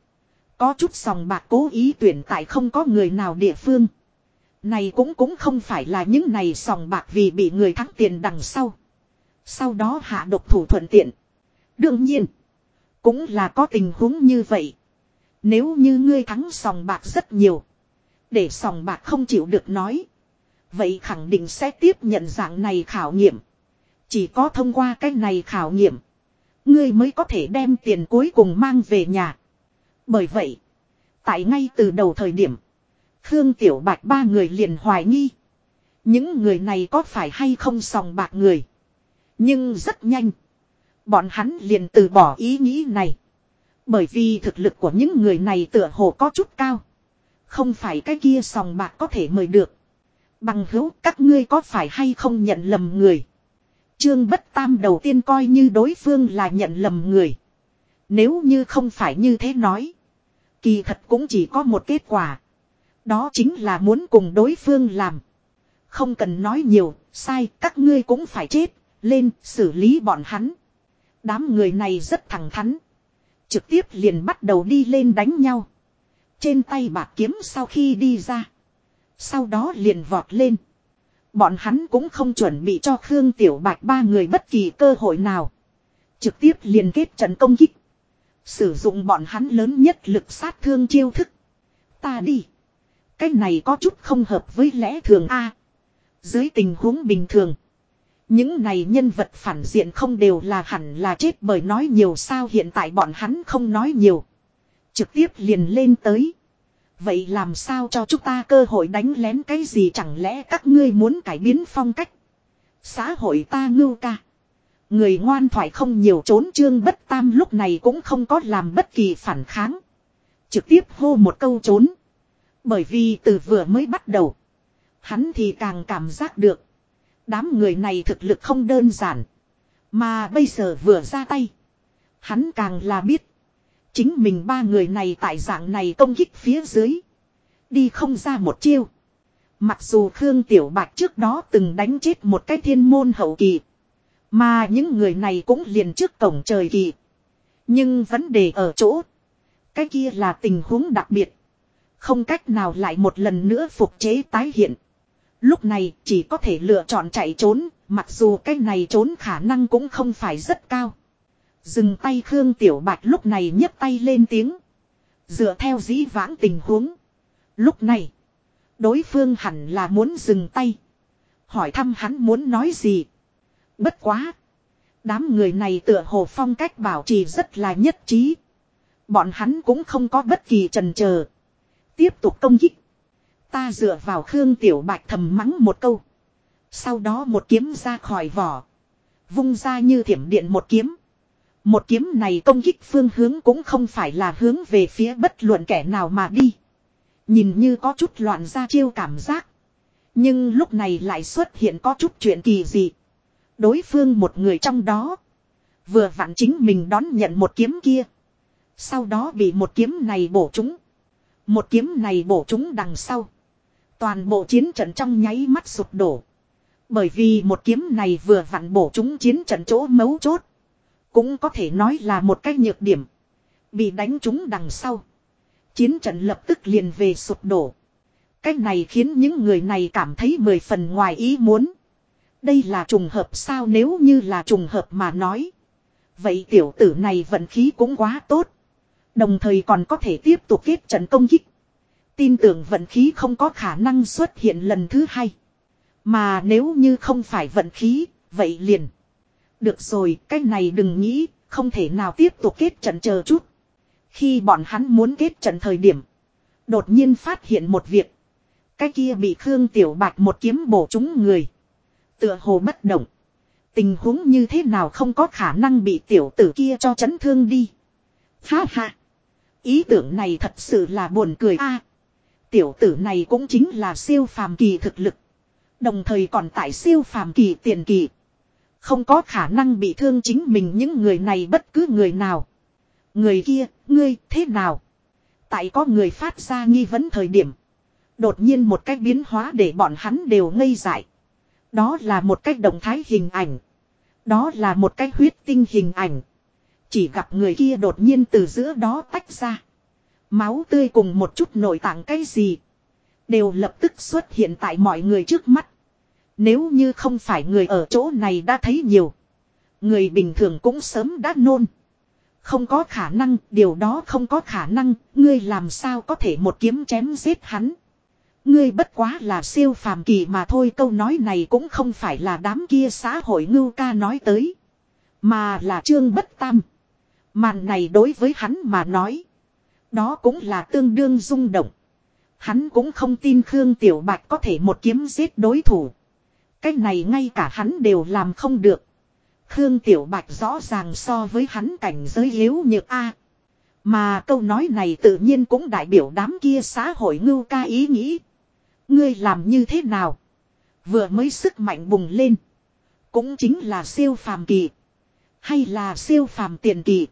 Có chút sòng bạc cố ý tuyển tại không có người nào địa phương. Này cũng cũng không phải là những này sòng bạc vì bị người thắng tiền đằng sau. Sau đó hạ độc thủ thuận tiện. Đương nhiên. Cũng là có tình huống như vậy. Nếu như ngươi thắng sòng bạc rất nhiều. Để sòng bạc không chịu được nói. Vậy khẳng định sẽ tiếp nhận dạng này khảo nghiệm. Chỉ có thông qua cái này khảo nghiệm. Ngươi mới có thể đem tiền cuối cùng mang về nhà. Bởi vậy. Tại ngay từ đầu thời điểm. Khương Tiểu Bạch ba người liền hoài nghi. Những người này có phải hay không sòng bạc người. Nhưng rất nhanh. Bọn hắn liền từ bỏ ý nghĩ này. Bởi vì thực lực của những người này tựa hồ có chút cao. Không phải cái kia sòng bạc có thể mời được. Bằng hữu các ngươi có phải hay không nhận lầm người. Trương Bất Tam đầu tiên coi như đối phương là nhận lầm người. Nếu như không phải như thế nói. Kỳ thật cũng chỉ có một kết quả. Đó chính là muốn cùng đối phương làm. Không cần nói nhiều, sai, các ngươi cũng phải chết, lên, xử lý bọn hắn. Đám người này rất thẳng thắn. Trực tiếp liền bắt đầu đi lên đánh nhau. Trên tay bạc kiếm sau khi đi ra. Sau đó liền vọt lên. Bọn hắn cũng không chuẩn bị cho Khương Tiểu Bạch ba người bất kỳ cơ hội nào. Trực tiếp liền kết trận công kích. Sử dụng bọn hắn lớn nhất lực sát thương chiêu thức. Ta đi. Cái này có chút không hợp với lẽ thường A. dưới tình huống bình thường. Những này nhân vật phản diện không đều là hẳn là chết bởi nói nhiều sao hiện tại bọn hắn không nói nhiều. Trực tiếp liền lên tới. Vậy làm sao cho chúng ta cơ hội đánh lén cái gì chẳng lẽ các ngươi muốn cải biến phong cách. Xã hội ta ngưu ca. Người ngoan thoại không nhiều trốn trương bất tam lúc này cũng không có làm bất kỳ phản kháng. Trực tiếp hô một câu trốn. Bởi vì từ vừa mới bắt đầu. Hắn thì càng cảm giác được. Đám người này thực lực không đơn giản. Mà bây giờ vừa ra tay. Hắn càng là biết. Chính mình ba người này tại dạng này công kích phía dưới. Đi không ra một chiêu. Mặc dù Khương Tiểu Bạch trước đó từng đánh chết một cái thiên môn hậu kỳ. Mà những người này cũng liền trước cổng trời kỳ. Nhưng vấn đề ở chỗ. Cái kia là tình huống đặc biệt. Không cách nào lại một lần nữa phục chế tái hiện. Lúc này chỉ có thể lựa chọn chạy trốn, mặc dù cái này trốn khả năng cũng không phải rất cao. Dừng tay Khương Tiểu Bạch lúc này nhấc tay lên tiếng. Dựa theo dĩ vãng tình huống. Lúc này, đối phương hẳn là muốn dừng tay. Hỏi thăm hắn muốn nói gì. Bất quá. Đám người này tựa hồ phong cách bảo trì rất là nhất trí. Bọn hắn cũng không có bất kỳ trần chờ Tiếp tục công kích. Ta dựa vào Khương Tiểu Bạch thầm mắng một câu. Sau đó một kiếm ra khỏi vỏ. Vung ra như thiểm điện một kiếm. Một kiếm này công kích phương hướng cũng không phải là hướng về phía bất luận kẻ nào mà đi. Nhìn như có chút loạn ra chiêu cảm giác. Nhưng lúc này lại xuất hiện có chút chuyện kỳ dị. Đối phương một người trong đó. Vừa vặn chính mình đón nhận một kiếm kia. Sau đó bị một kiếm này bổ trúng. Một kiếm này bổ trúng đằng sau. Toàn bộ chiến trận trong nháy mắt sụp đổ. Bởi vì một kiếm này vừa vặn bổ chúng chiến trận chỗ mấu chốt. Cũng có thể nói là một cái nhược điểm. Bị đánh chúng đằng sau. Chiến trận lập tức liền về sụp đổ. Cách này khiến những người này cảm thấy mười phần ngoài ý muốn. Đây là trùng hợp sao nếu như là trùng hợp mà nói. Vậy tiểu tử này vận khí cũng quá tốt. Đồng thời còn có thể tiếp tục kết trận công kích. Tin tưởng vận khí không có khả năng xuất hiện lần thứ hai. Mà nếu như không phải vận khí, vậy liền. Được rồi, cái này đừng nghĩ, không thể nào tiếp tục kết trận chờ chút. Khi bọn hắn muốn kết trận thời điểm. Đột nhiên phát hiện một việc. Cái kia bị Khương Tiểu Bạch một kiếm bổ trúng người. Tựa hồ bất động. Tình huống như thế nào không có khả năng bị tiểu tử kia cho chấn thương đi. Ha ha. Ý tưởng này thật sự là buồn cười a tiểu tử này cũng chính là siêu phàm kỳ thực lực. Đồng thời còn tại siêu phàm kỳ tiền kỳ. Không có khả năng bị thương chính mình những người này bất cứ người nào. Người kia, ngươi, thế nào? Tại có người phát ra nghi vấn thời điểm. Đột nhiên một cách biến hóa để bọn hắn đều ngây dại. Đó là một cách động thái hình ảnh. Đó là một cách huyết tinh hình ảnh. Chỉ gặp người kia đột nhiên từ giữa đó tách ra. Máu tươi cùng một chút nội tạng cái gì. Đều lập tức xuất hiện tại mọi người trước mắt. Nếu như không phải người ở chỗ này đã thấy nhiều. Người bình thường cũng sớm đã nôn. Không có khả năng, điều đó không có khả năng, ngươi làm sao có thể một kiếm chém giết hắn. Ngươi bất quá là siêu phàm kỳ mà thôi câu nói này cũng không phải là đám kia xã hội ngưu ca nói tới. Mà là trương bất tam. Màn này đối với hắn mà nói. Đó cũng là tương đương rung động. Hắn cũng không tin Khương Tiểu Bạch có thể một kiếm giết đối thủ. Cái này ngay cả hắn đều làm không được. Khương Tiểu Bạch rõ ràng so với hắn cảnh giới yếu nhược A. Mà câu nói này tự nhiên cũng đại biểu đám kia xã hội ngưu ca ý nghĩ. Ngươi làm như thế nào? Vừa mới sức mạnh bùng lên. Cũng chính là siêu phàm kỳ. Hay là siêu phàm tiền kỳ.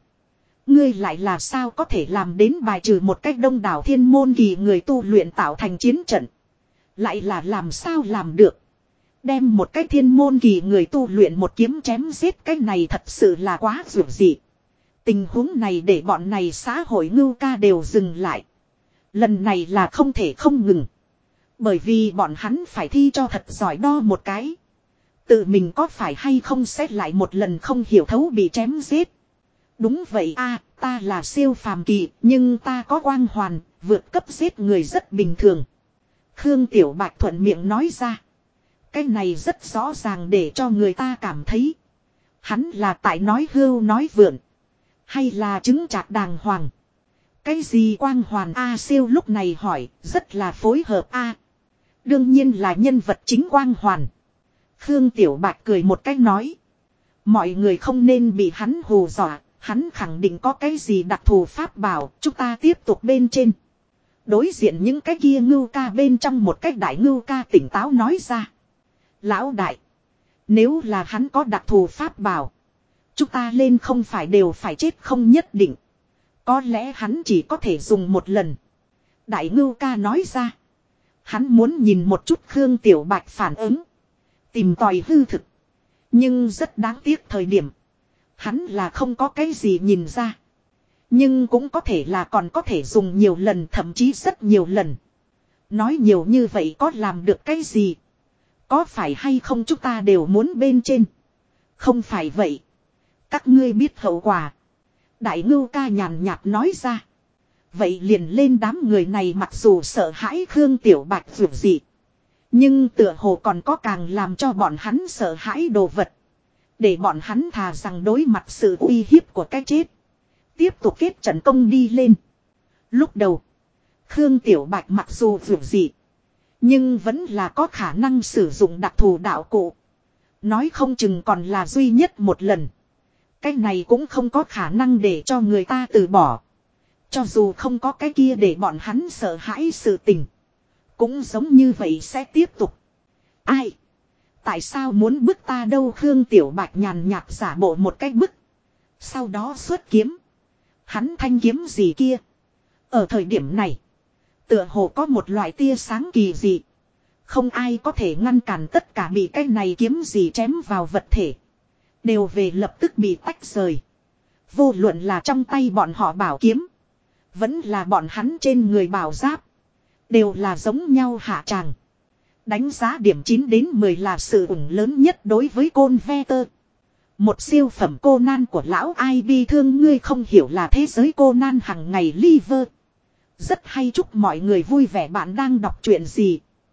Ngươi lại là sao có thể làm đến bài trừ một cách đông đảo thiên môn kỳ người tu luyện tạo thành chiến trận. Lại là làm sao làm được. Đem một cái thiên môn kỳ người tu luyện một kiếm chém giết cái này thật sự là quá rủi dị. Tình huống này để bọn này xã hội ngưu ca đều dừng lại. Lần này là không thể không ngừng. Bởi vì bọn hắn phải thi cho thật giỏi đo một cái. Tự mình có phải hay không xét lại một lần không hiểu thấu bị chém giết. Đúng vậy a ta là siêu phàm kỳ, nhưng ta có quang hoàn, vượt cấp giết người rất bình thường. Khương Tiểu Bạch thuận miệng nói ra. Cái này rất rõ ràng để cho người ta cảm thấy. Hắn là tại nói hưu nói vượn. Hay là chứng trạc đàng hoàng. Cái gì quang hoàn A siêu lúc này hỏi, rất là phối hợp A. Đương nhiên là nhân vật chính quang hoàn. Khương Tiểu Bạch cười một cách nói. Mọi người không nên bị hắn hù dọa, hắn khẳng định có cái gì đặc thù pháp bảo, chúng ta tiếp tục bên trên. Đối diện những cái kia ngưu ca bên trong một cách đại ngưu ca tỉnh táo nói ra. Lão đại. Nếu là hắn có đặc thù pháp bảo. Chúng ta lên không phải đều phải chết không nhất định. Có lẽ hắn chỉ có thể dùng một lần. Đại ngưu ca nói ra. Hắn muốn nhìn một chút Khương Tiểu Bạch phản ứng. Tìm tòi hư thực. Nhưng rất đáng tiếc thời điểm. Hắn là không có cái gì nhìn ra. Nhưng cũng có thể là còn có thể dùng nhiều lần, thậm chí rất nhiều lần. Nói nhiều như vậy có làm được cái gì? Có phải hay không chúng ta đều muốn bên trên? Không phải vậy. Các ngươi biết hậu quả. Đại ngưu ca nhàn nhạt nói ra. Vậy liền lên đám người này mặc dù sợ hãi Khương Tiểu Bạch dù gì. Nhưng tựa hồ còn có càng làm cho bọn hắn sợ hãi đồ vật. Để bọn hắn thà rằng đối mặt sự uy hiếp của cái chết. Tiếp tục kết trận công đi lên. Lúc đầu. Khương Tiểu Bạch mặc dù dù gì. Nhưng vẫn là có khả năng sử dụng đặc thù đạo cụ. Nói không chừng còn là duy nhất một lần. Cái này cũng không có khả năng để cho người ta từ bỏ. Cho dù không có cái kia để bọn hắn sợ hãi sự tình. Cũng giống như vậy sẽ tiếp tục. Ai? Tại sao muốn bức ta đâu Khương Tiểu Bạch nhàn nhạt giả bộ một cách bức. Sau đó xuất kiếm. Hắn thanh kiếm gì kia. Ở thời điểm này. Tựa hồ có một loại tia sáng kỳ dị. Không ai có thể ngăn cản tất cả bị cái này kiếm gì chém vào vật thể. Đều về lập tức bị tách rời. Vô luận là trong tay bọn họ bảo kiếm. Vẫn là bọn hắn trên người bảo giáp. Đều là giống nhau hạ tràng. Đánh giá điểm 9 đến 10 là sự ủng lớn nhất đối với côn ve tơ. Một siêu phẩm cô nan của lão ai bi thương ngươi không hiểu là thế giới cô nan hằng ngày liver. Rất hay chúc mọi người vui vẻ bạn đang đọc chuyện gì.